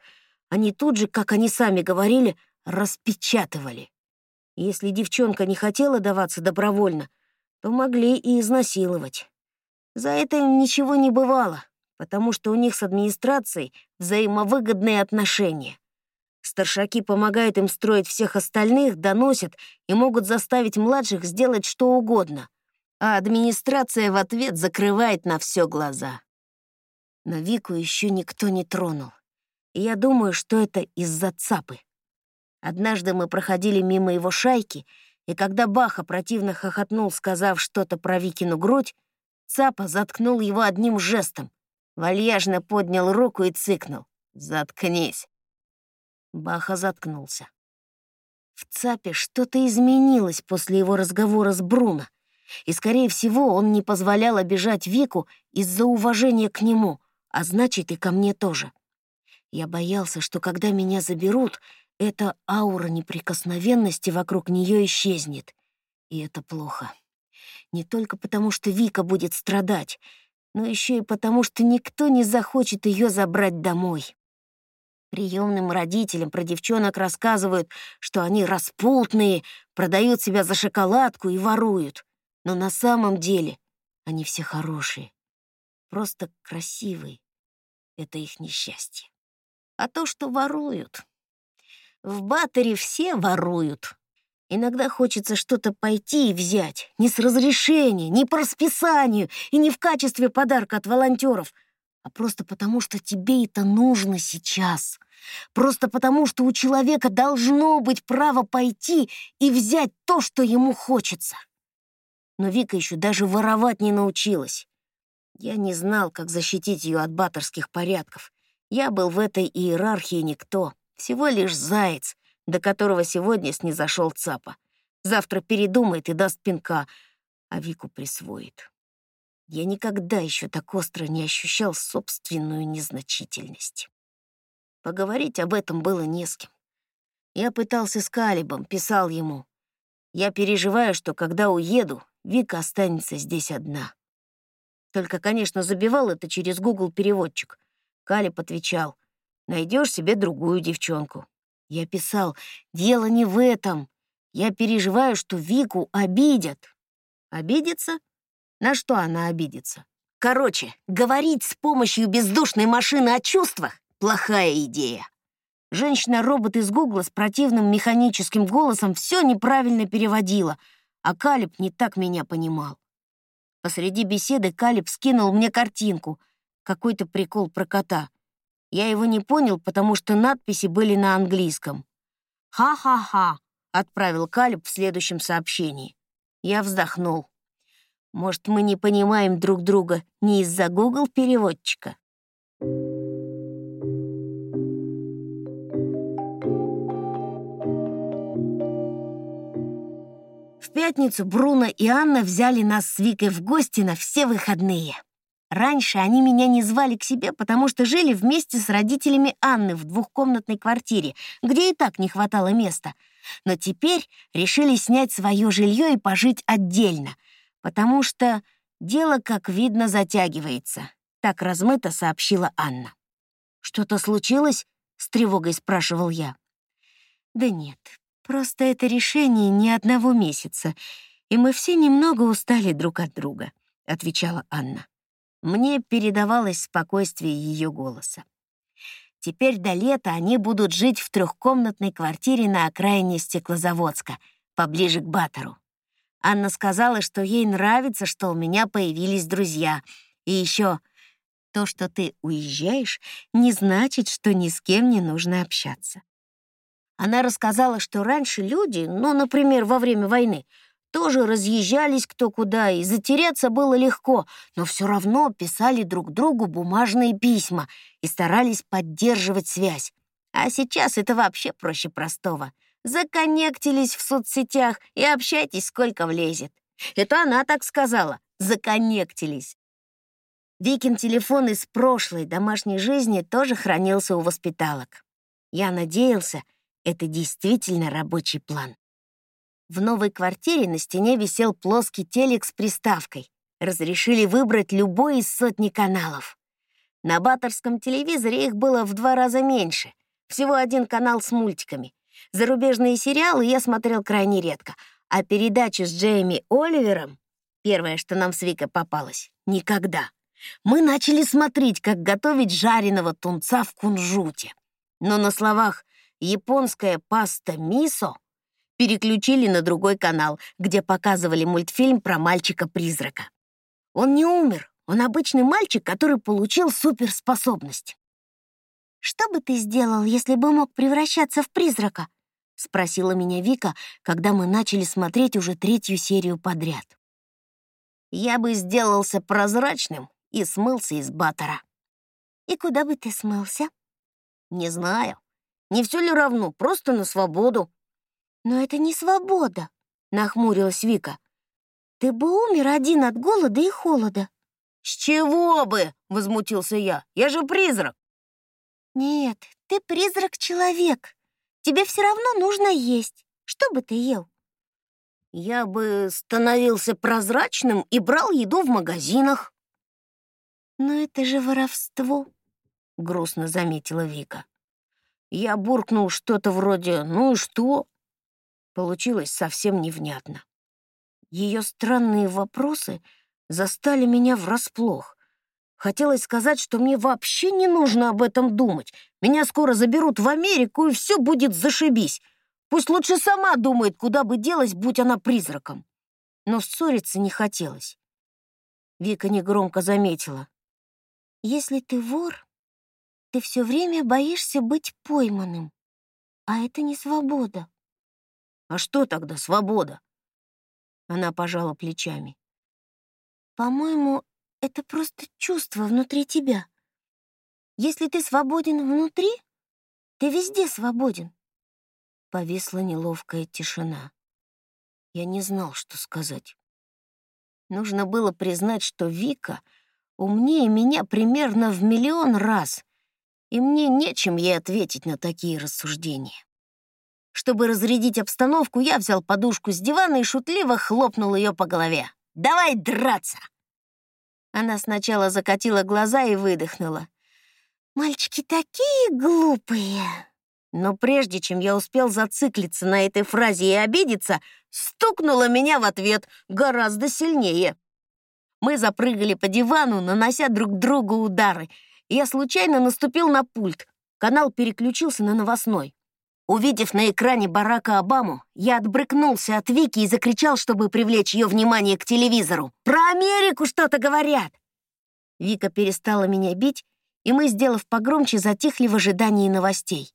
они тут же, как они сами говорили, распечатывали. Если девчонка не хотела даваться добровольно, то могли и изнасиловать. За это им ничего не бывало, потому что у них с администрацией взаимовыгодные отношения. Старшаки помогают им строить всех остальных, доносят и могут заставить младших сделать что угодно, а администрация в ответ закрывает на все глаза. Но Вику еще никто не тронул и я думаю, что это из-за цапы. Однажды мы проходили мимо его шайки, и когда Баха противно хохотнул, сказав что-то про Викину грудь, цапа заткнул его одним жестом, вальяжно поднял руку и цыкнул. Заткнись. Баха заткнулся. В ЦАПе что-то изменилось после его разговора с Бруно, и, скорее всего, он не позволял обижать Вику из-за уважения к нему, а значит, и ко мне тоже. Я боялся, что когда меня заберут, эта аура неприкосновенности вокруг нее исчезнет. И это плохо. Не только потому, что Вика будет страдать, но еще и потому, что никто не захочет ее забрать домой. Приемным родителям про девчонок рассказывают, что они распутные, продают себя за шоколадку и воруют. Но на самом деле они все хорошие, просто красивые. Это их несчастье. А то, что воруют... В Баттере все воруют. Иногда хочется что-то пойти и взять. Не с разрешения, не по расписанию и не в качестве подарка от волонтеров, а просто потому, что тебе это нужно сейчас. Просто потому, что у человека должно быть право пойти и взять то, что ему хочется. Но Вика еще даже воровать не научилась. Я не знал, как защитить ее от баттерских порядков. Я был в этой иерархии никто, всего лишь заяц, до которого сегодня снизошел Цапа. Завтра передумает и даст пинка, а Вику присвоит. Я никогда еще так остро не ощущал собственную незначительность. Поговорить об этом было не с кем. Я пытался с Калибом, писал ему. Я переживаю, что когда уеду, Вика останется здесь одна. Только, конечно, забивал это через Google переводчик. Калиб отвечал, найдешь себе другую девчонку. Я писал, дело не в этом. Я переживаю, что Вику обидят. Обидится? На что она обидится? Короче, говорить с помощью бездушной машины о чувствах — плохая идея. Женщина-робот из Гугла с противным механическим голосом все неправильно переводила, а Калиб не так меня понимал. Посреди беседы Калиб скинул мне картинку, какой-то прикол про кота. Я его не понял, потому что надписи были на английском. «Ха-ха-ха», — отправил Калиб в следующем сообщении. Я вздохнул. Может, мы не понимаем друг друга не из-за Google переводчика В пятницу Бруно и Анна взяли нас с Викой в гости на все выходные. Раньше они меня не звали к себе, потому что жили вместе с родителями Анны в двухкомнатной квартире, где и так не хватало места. Но теперь решили снять свое жилье и пожить отдельно — потому что дело, как видно, затягивается», — так размыто сообщила Анна. «Что-то случилось?» — с тревогой спрашивал я. «Да нет, просто это решение не одного месяца, и мы все немного устали друг от друга», — отвечала Анна. Мне передавалось спокойствие ее голоса. Теперь до лета они будут жить в трехкомнатной квартире на окраине Стеклозаводска, поближе к Батору. Анна сказала, что ей нравится, что у меня появились друзья. И еще то, что ты уезжаешь, не значит, что ни с кем не нужно общаться. Она рассказала, что раньше люди, ну, например, во время войны, тоже разъезжались кто куда, и затеряться было легко, но все равно писали друг другу бумажные письма и старались поддерживать связь. А сейчас это вообще проще простого законнектились в соцсетях и общайтесь, сколько влезет. Это она так сказала, законнектились. Викин телефон из прошлой домашней жизни тоже хранился у воспиталок. Я надеялся, это действительно рабочий план. В новой квартире на стене висел плоский телек с приставкой. Разрешили выбрать любой из сотни каналов. На баторском телевизоре их было в два раза меньше. Всего один канал с мультиками. Зарубежные сериалы я смотрел крайне редко, а передачу с Джейми Оливером, первое, что нам с Викой попалось, никогда. Мы начали смотреть, как готовить жареного тунца в кунжуте. Но на словах «японская паста мисо» переключили на другой канал, где показывали мультфильм про мальчика-призрака. Он не умер, он обычный мальчик, который получил суперспособность. «Что бы ты сделал, если бы мог превращаться в призрака?» — спросила меня Вика, когда мы начали смотреть уже третью серию подряд. «Я бы сделался прозрачным и смылся из Баттера». «И куда бы ты смылся?» Не знаю. Не все ли равно, просто на свободу. Но это не свобода, нахмурилась Вика. Ты бы умер один от голода и холода. С чего бы? возмутился я. Я же призрак. Нет, ты призрак-человек. Тебе все равно нужно есть. Что бы ты ел? Я бы становился прозрачным и брал еду в магазинах. Но это же воровство, грустно заметила Вика. Я буркнул что-то вроде «ну и что?». Получилось совсем невнятно. Ее странные вопросы застали меня врасплох. Хотелось сказать, что мне вообще не нужно об этом думать. Меня скоро заберут в Америку, и все будет зашибись. Пусть лучше сама думает, куда бы делась, будь она призраком. Но ссориться не хотелось. Вика негромко заметила. «Если ты вор, ты все время боишься быть пойманным, а это не свобода». «А что тогда свобода?» Она пожала плечами. «По-моему, это просто чувство внутри тебя. Если ты свободен внутри, ты везде свободен. Повисла неловкая тишина. Я не знал, что сказать. Нужно было признать, что Вика умнее меня примерно в миллион раз, и мне нечем ей ответить на такие рассуждения. Чтобы разрядить обстановку, я взял подушку с дивана и шутливо хлопнул ее по голове. «Давай драться!» Она сначала закатила глаза и выдохнула. «Мальчики такие глупые!» Но прежде чем я успел зациклиться на этой фразе и обидеться, стукнула меня в ответ гораздо сильнее. Мы запрыгали по дивану, нанося друг другу удары. Я случайно наступил на пульт. Канал переключился на новостной. Увидев на экране Барака Обаму, я отбрыкнулся от Вики и закричал, чтобы привлечь ее внимание к телевизору. «Про Америку что-то говорят!» Вика перестала меня бить, и мы, сделав погромче, затихли в ожидании новостей.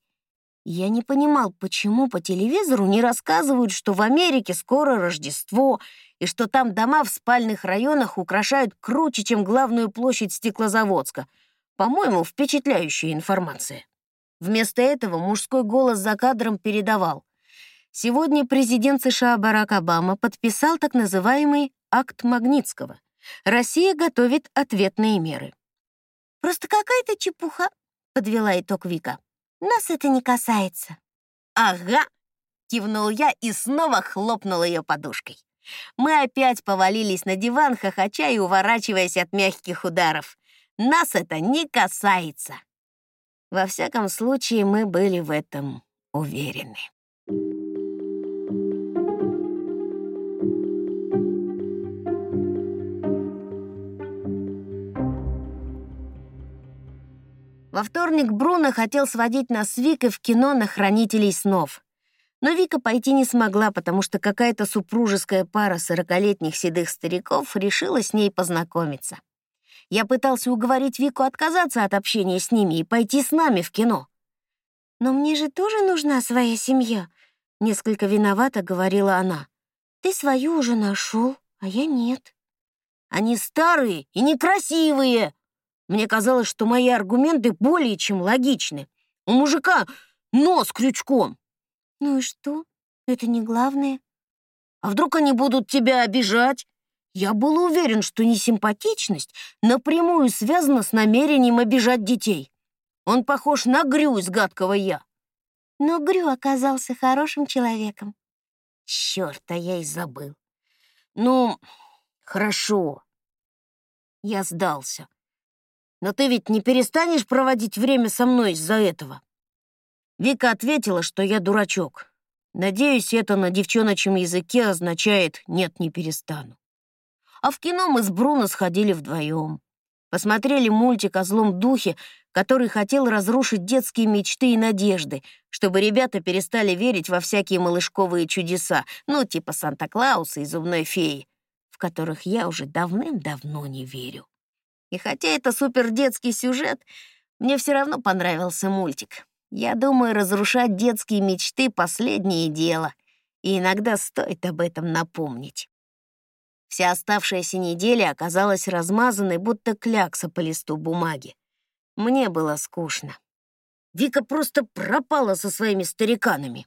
Я не понимал, почему по телевизору не рассказывают, что в Америке скоро Рождество, и что там дома в спальных районах украшают круче, чем главную площадь Стеклозаводска. По-моему, впечатляющая информация. Вместо этого мужской голос за кадром передавал. Сегодня президент США Барак Обама подписал так называемый «Акт Магнитского». Россия готовит ответные меры. «Просто какая-то чепуха», — подвела итог Вика. Нас это не касается». «Ага!» — кивнул я и снова хлопнул ее подушкой. Мы опять повалились на диван, хохоча и уворачиваясь от мягких ударов. Нас это не касается. Во всяком случае, мы были в этом уверены. Во вторник Бруно хотел сводить нас с Викой в кино на «Хранителей снов». Но Вика пойти не смогла, потому что какая-то супружеская пара сорокалетних седых стариков решила с ней познакомиться. Я пытался уговорить Вику отказаться от общения с ними и пойти с нами в кино. «Но мне же тоже нужна своя семья», — несколько виновата говорила она. «Ты свою уже нашел, а я нет». «Они старые и некрасивые», мне казалось, что мои аргументы более чем логичны. У мужика нос крючком. Ну и что? Это не главное. А вдруг они будут тебя обижать? Я был уверен, что несимпатичность напрямую связана с намерением обижать детей. Он похож на Грю из «Гадкого я». Но Грю оказался хорошим человеком. Чёрт, а я и забыл. Ну, хорошо. Я сдался. Но ты ведь не перестанешь проводить время со мной из-за этого?» Вика ответила, что я дурачок. Надеюсь, это на девчоночьем языке означает «нет, не перестану». А в кино мы с Бруно сходили вдвоем. Посмотрели мультик о злом духе, который хотел разрушить детские мечты и надежды, чтобы ребята перестали верить во всякие малышковые чудеса, ну, типа Санта-Клауса и Зубной феи, в которых я уже давным-давно не верю. И хотя это супердетский сюжет, мне все равно понравился мультик. Я думаю, разрушать детские мечты — последнее дело, и иногда стоит об этом напомнить. Вся оставшаяся неделя оказалась размазанной, будто клякса по листу бумаги. Мне было скучно. Вика просто пропала со своими стариканами.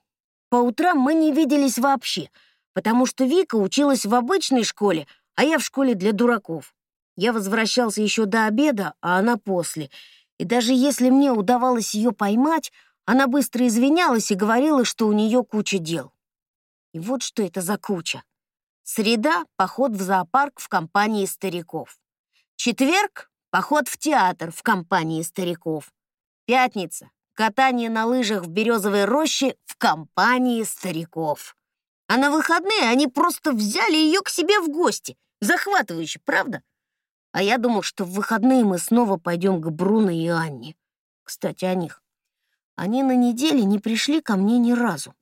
По утрам мы не виделись вообще, потому что Вика училась в обычной школе, а я в школе для дураков. Я возвращался еще до обеда, а она после. И даже если мне удавалось ее поймать, она быстро извинялась и говорила, что у нее куча дел. И вот что это за куча. Среда — поход в зоопарк в компании стариков. Четверг — поход в театр в компании стариков. Пятница — катание на лыжах в березовой роще в компании стариков. А на выходные они просто взяли ее к себе в гости. Захватывающе, правда? А я думал, что в выходные мы снова пойдем к Бруно и Анне. Кстати, о них. Они на неделе не пришли ко мне ни разу.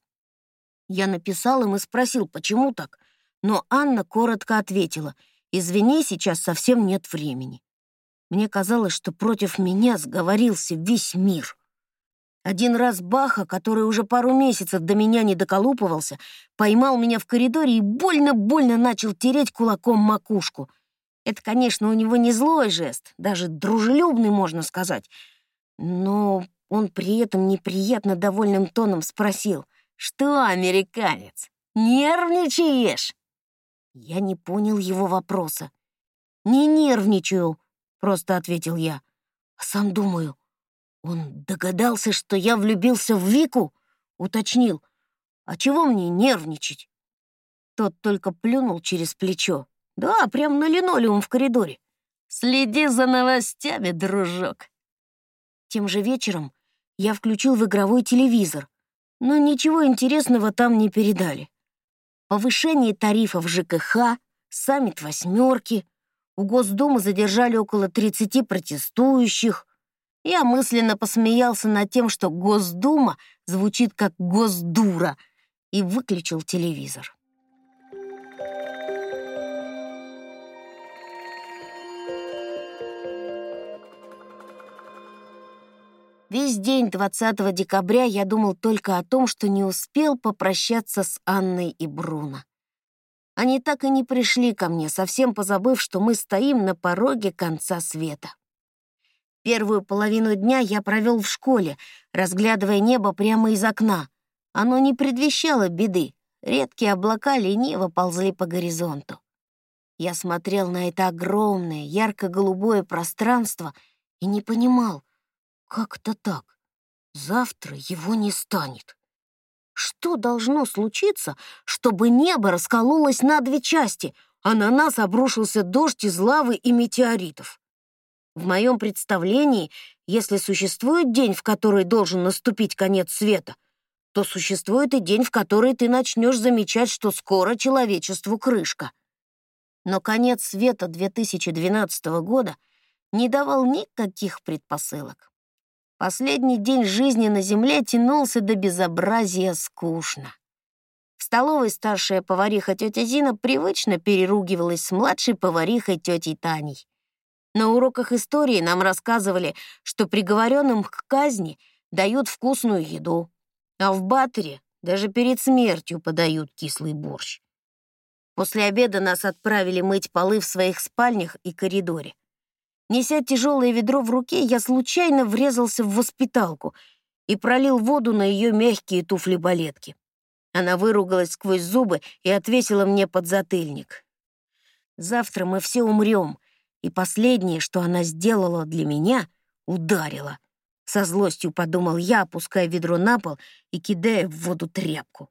Я написал им и спросил, почему так, но Анна коротко ответила, «Извини, сейчас совсем нет времени». Мне казалось, что против меня сговорился весь мир. Один раз Баха, который уже пару месяцев до меня не доколупывался, поймал меня в коридоре и больно-больно начал тереть кулаком макушку. Это, конечно, у него не злой жест, даже дружелюбный, можно сказать. Но он при этом неприятно довольным тоном спросил — «Что, американец, нервничаешь?» Я не понял его вопроса. «Не нервничаю», — просто ответил я. А сам думаю, он догадался, что я влюбился в Вику? Уточнил. «А чего мне нервничать?» Тот только плюнул через плечо. «Да, прям на линолеум в коридоре. Следи за новостями, дружок». Тем же вечером я включил в игровой телевизор, но ничего интересного там не передали. Повышение тарифов ЖКХ, саммит восьмерки, у Госдумы задержали около 30 протестующих. Я мысленно посмеялся над тем, что Госдума звучит как Госдура, и выключил телевизор. Весь день 20 декабря я думал только о том, что не успел попрощаться с Анной и Бруно. Они так и не пришли ко мне, совсем позабыв, что мы стоим на пороге конца света. Первую половину дня я провел в школе, разглядывая небо прямо из окна. Оно не предвещало беды. Редкие облака лениво ползли по горизонту. Я смотрел на это огромное, ярко-голубое пространство и не понимал, как-то так. Завтра его не станет. Что должно случиться, чтобы небо раскололось на две части, а на нас обрушился дождь из лавы и метеоритов? В моем представлении, если существует день, в который должен наступить конец света, то существует и день, в который ты начнешь замечать, что скоро человечеству крышка. Но конец света 2012 года не давал никаких предпосылок. Последний день жизни на земле тянулся до безобразия скучно. В столовой старшая повариха тетя Зина привычно переругивалась с младшей поварихой тетей Таней. На уроках истории нам рассказывали, что приговоренным к казни дают вкусную еду, а в Баттере даже перед смертью подают кислый борщ. После обеда нас отправили мыть полы в своих спальнях и коридоре. Неся тяжелое ведро в руке, я случайно врезался в воспиталку и пролил воду на ее мягкие туфли-балетки. Она выругалась сквозь зубы и отвесила мне подзатыльник. «Завтра мы все умрем», и последнее, что она сделала для меня, ударила. Со злостью подумал я, опуская ведро на пол и кидая в воду тряпку.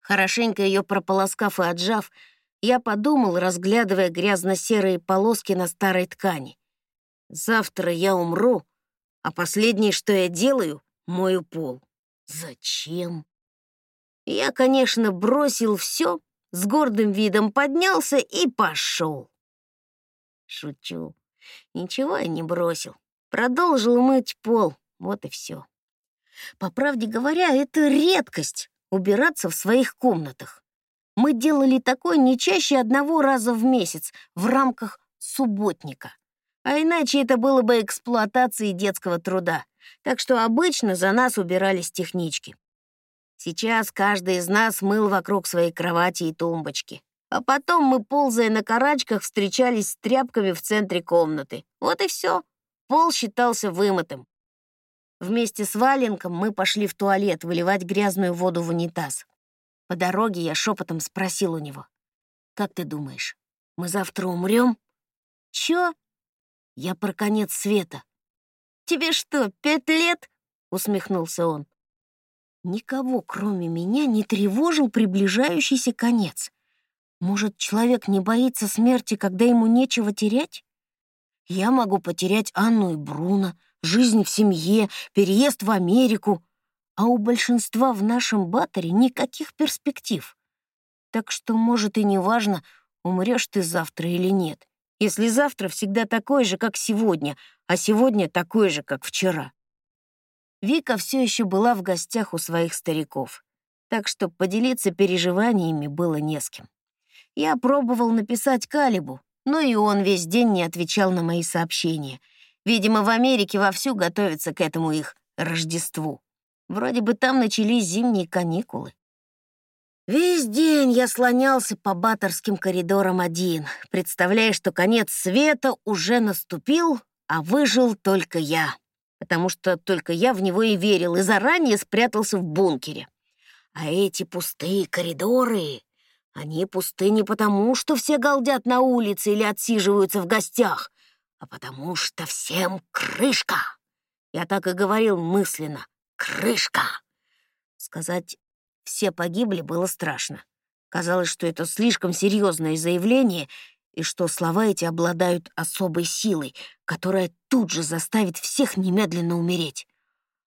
Хорошенько ее прополоскав и отжав, я подумал, разглядывая грязно-серые полоски на старой ткани. Завтра я умру, а последнее, что я делаю, мою пол. Зачем? Я, конечно, бросил все, с гордым видом поднялся и пошел. Шучу. Ничего я не бросил. Продолжил мыть пол. Вот и все. По правде говоря, это редкость — убираться в своих комнатах. Мы делали такое не чаще одного раза в месяц в рамках субботника. А иначе это было бы эксплуатацией детского труда. Так что обычно за нас убирались технички. Сейчас каждый из нас мыл вокруг своей кровати и тумбочки. А потом мы, ползая на карачках, встречались с тряпками в центре комнаты. Вот и все. Пол считался вымытым. Вместе с Валенком мы пошли в туалет выливать грязную воду в унитаз. По дороге я шепотом спросил у него. «Как ты думаешь, мы завтра умрем?» «Чё?» «Я про конец света». «Тебе что, пять лет?» — усмехнулся он. Никого, кроме меня, не тревожил приближающийся конец. Может, человек не боится смерти, когда ему нечего терять? Я могу потерять Анну и Бруно, жизнь в семье, переезд в Америку, а у большинства в нашем батаре никаких перспектив. Так что, может, и не важно, умрешь ты завтра или нет, если завтра всегда такой же, как сегодня, а сегодня такой же, как вчера. Вика все еще была в гостях у своих стариков, так что поделиться переживаниями было не с кем. Я пробовал написать Калибу, но и он весь день не отвечал на мои сообщения. Видимо, в Америке вовсю готовятся к этому их Рождеству. Вроде бы там начались зимние каникулы. Весь день я слонялся по баторским коридорам один, представляя, что конец света уже наступил, а выжил только я, потому что только я в него и верил, и заранее спрятался в бункере. А эти пустые коридоры, они пусты не потому, что все галдят на улице или отсиживаются в гостях, а потому что всем крышка. Я так и говорил мысленно. Крышка. Сказать «все погибли» было страшно. Казалось, что это слишком серьезное заявление и что слова эти обладают особой силой, которая тут же заставит всех немедленно умереть.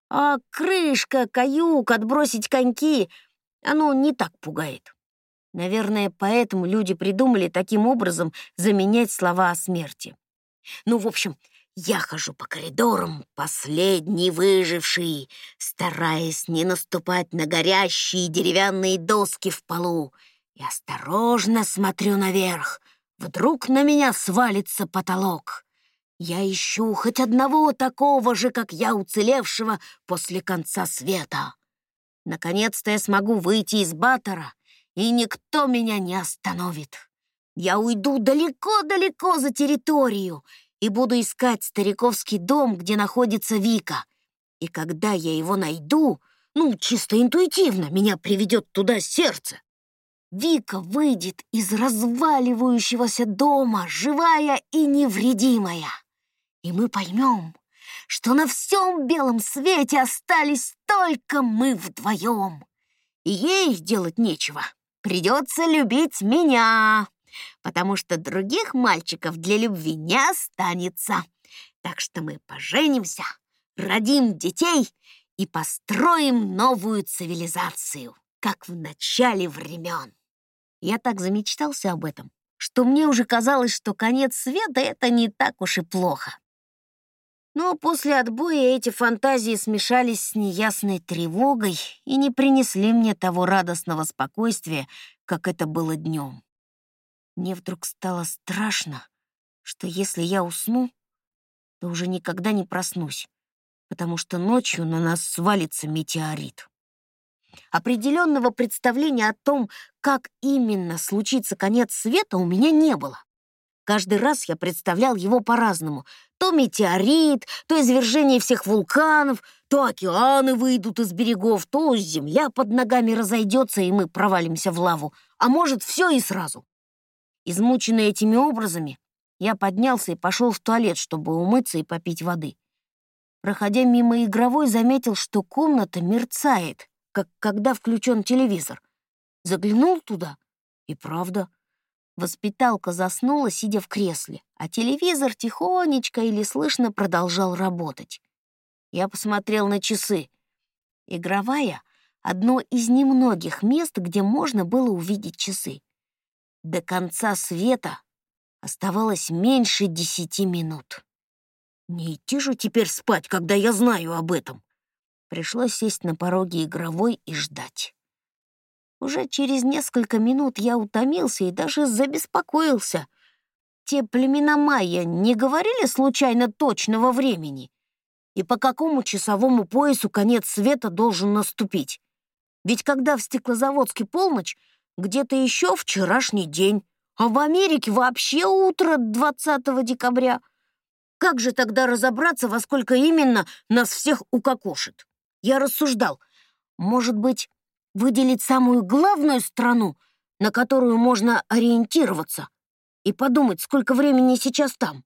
А крышка, каюк, отбросить коньки — оно не так пугает. Наверное, поэтому люди придумали таким образом заменять слова о смерти. Ну, в общем, я хожу по коридорам, последний выживший, стараясь не наступать на горящие деревянные доски в полу, и осторожно смотрю наверх. Вдруг на меня свалится потолок. Я ищу хоть одного такого же, как я, уцелевшего после конца света. Наконец-то я смогу выйти из Баттера и никто меня не остановит. Я уйду далеко-далеко за территорию и буду искать стариковский дом, где находится Вика. И когда я его найду, ну, чисто интуитивно, меня приведет туда сердце. Вика выйдет из разваливающегося дома, живая и невредимая. И мы поймем, что на всем белом свете остались только мы вдвоем. И ей делать нечего придется любить меня, потому что других мальчиков для любви не останется. Так что мы поженимся, родим детей и построим новую цивилизацию, как в начале времен. Я так замечтался об этом, что мне уже казалось, что конец света — это не так уж и плохо. Но после отбоя эти фантазии смешались с неясной тревогой и не принесли мне того радостного спокойствия, как это было днем. Мне вдруг стало страшно, что если я усну, то уже никогда не проснусь, потому что ночью на нас свалится метеорит. Определенного представления о том, как именно случится конец света, у меня не было. Каждый раз я представлял его по-разному. То метеорит, то извержение всех вулканов, то океаны выйдут из берегов, то земля под ногами разойдется, и мы провалимся в лаву. А может, все и сразу. Измученный этими образами, я поднялся и пошел в туалет, чтобы умыться и попить воды. Проходя мимо игровой, заметил, что комната мерцает, как когда включен телевизор. Заглянул туда, и правда — Воспиталка заснула, сидя в кресле, а телевизор тихонечко или слышно продолжал работать. Я посмотрел на часы. Игровая — одно из немногих мест, где можно было увидеть часы. До конца света оставалось меньше десяти минут. Не идти же теперь спать, когда я знаю об этом. Пришлось сесть на пороге игровой и ждать. Уже через несколько минут я утомился и даже забеспокоился. Те племена майя не говорили случайно точного времени? И по какому часовому поясу конец света должен наступить? Ведь когда в Стеклозаводске полночь, где-то еще вчерашний день, а в Америке вообще утро 20 декабря. Как же тогда разобраться, во сколько именно нас всех укокошит? Я рассуждал. Может быть, выделить самую главную страну, на которую можно ориентироваться, и подумать, сколько времени сейчас там?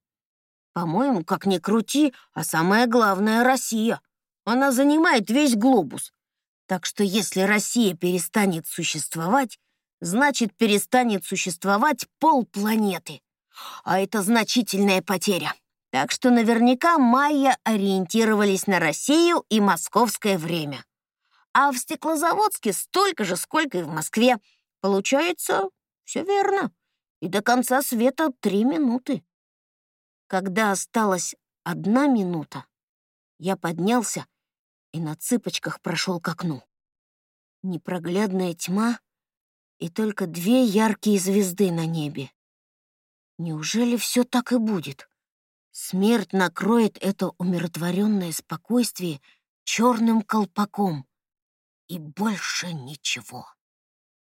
По-моему, как ни крути, а самое главное — Россия. Она занимает весь глобус. Так что если Россия перестанет существовать, значит, перестанет существовать полпланеты. А это значительная потеря. Так что наверняка майя ориентировались на Россию и московское время. А в Стеклозаводске столько же, сколько и в Москве. Получается, все верно. И до конца света три минуты. Когда осталась одна минута, я поднялся и на цыпочках прошел к окну. Непроглядная тьма и только две яркие звезды на небе. Неужели все так и будет? Смерть накроет это умиротворенное спокойствие черным колпаком. И больше ничего.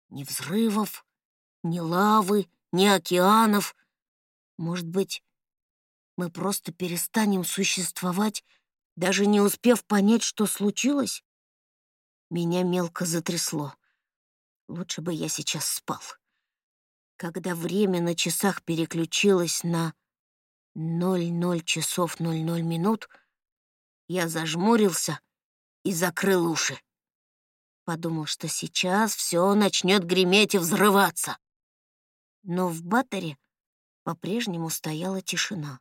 Ни взрывов, ни лавы, ни океанов. Может быть, мы просто перестанем существовать, даже не успев понять, что случилось? Меня мелко затрясло. Лучше бы я сейчас спал. Когда время на часах переключилось на 00 часов 00 минут, я зажмурился и закрыл уши. Подумал, что сейчас все начнет греметь и взрываться. Но в батаре по-прежнему стояла тишина.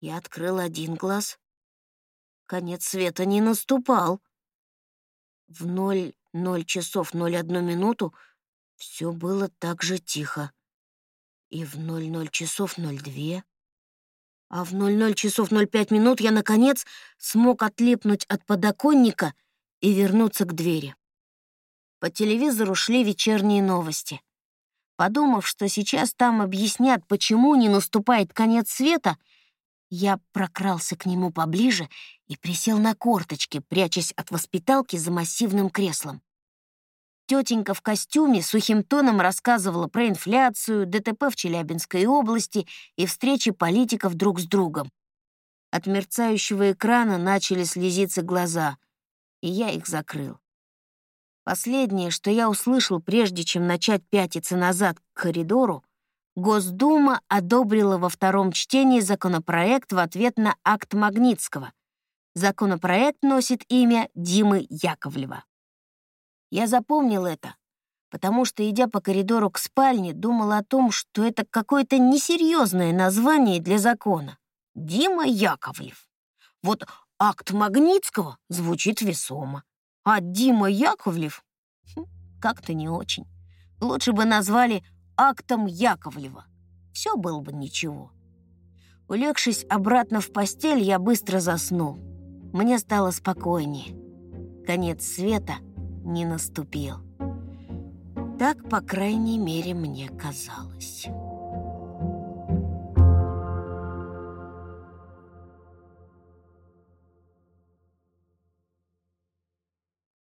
Я открыл один глаз. Конец света не наступал. В ноль ноль часов ноль одну минуту все было так же тихо. И в ноль ноль часов ноль две а в 00 часов 05 минут я, наконец, смог отлипнуть от подоконника и вернуться к двери. По телевизору шли вечерние новости. Подумав, что сейчас там объяснят, почему не наступает конец света, я прокрался к нему поближе и присел на корточки, прячась от воспиталки за массивным креслом. Тетенька в костюме сухим тоном рассказывала про инфляцию, ДТП в Челябинской области и встречи политиков друг с другом. От мерцающего экрана начали слезиться глаза, и я их закрыл. Последнее, что я услышал, прежде чем начать пятиться назад к коридору, Госдума одобрила во втором чтении законопроект в ответ на акт Магнитского. Законопроект носит имя Димы Яковлева. Я запомнил это, потому что, идя по коридору к спальне, думал о том, что это какое-то несерьезное название для закона. Дима Яковлев. Вот акт Магнитского звучит весомо, а Дима Яковлев хм, как-то не очень. Лучше бы назвали актом Яковлева. Все было бы ничего. Улегшись обратно в постель, я быстро заснул. Мне стало спокойнее. Конец света — не наступил. Так, по крайней мере, мне казалось.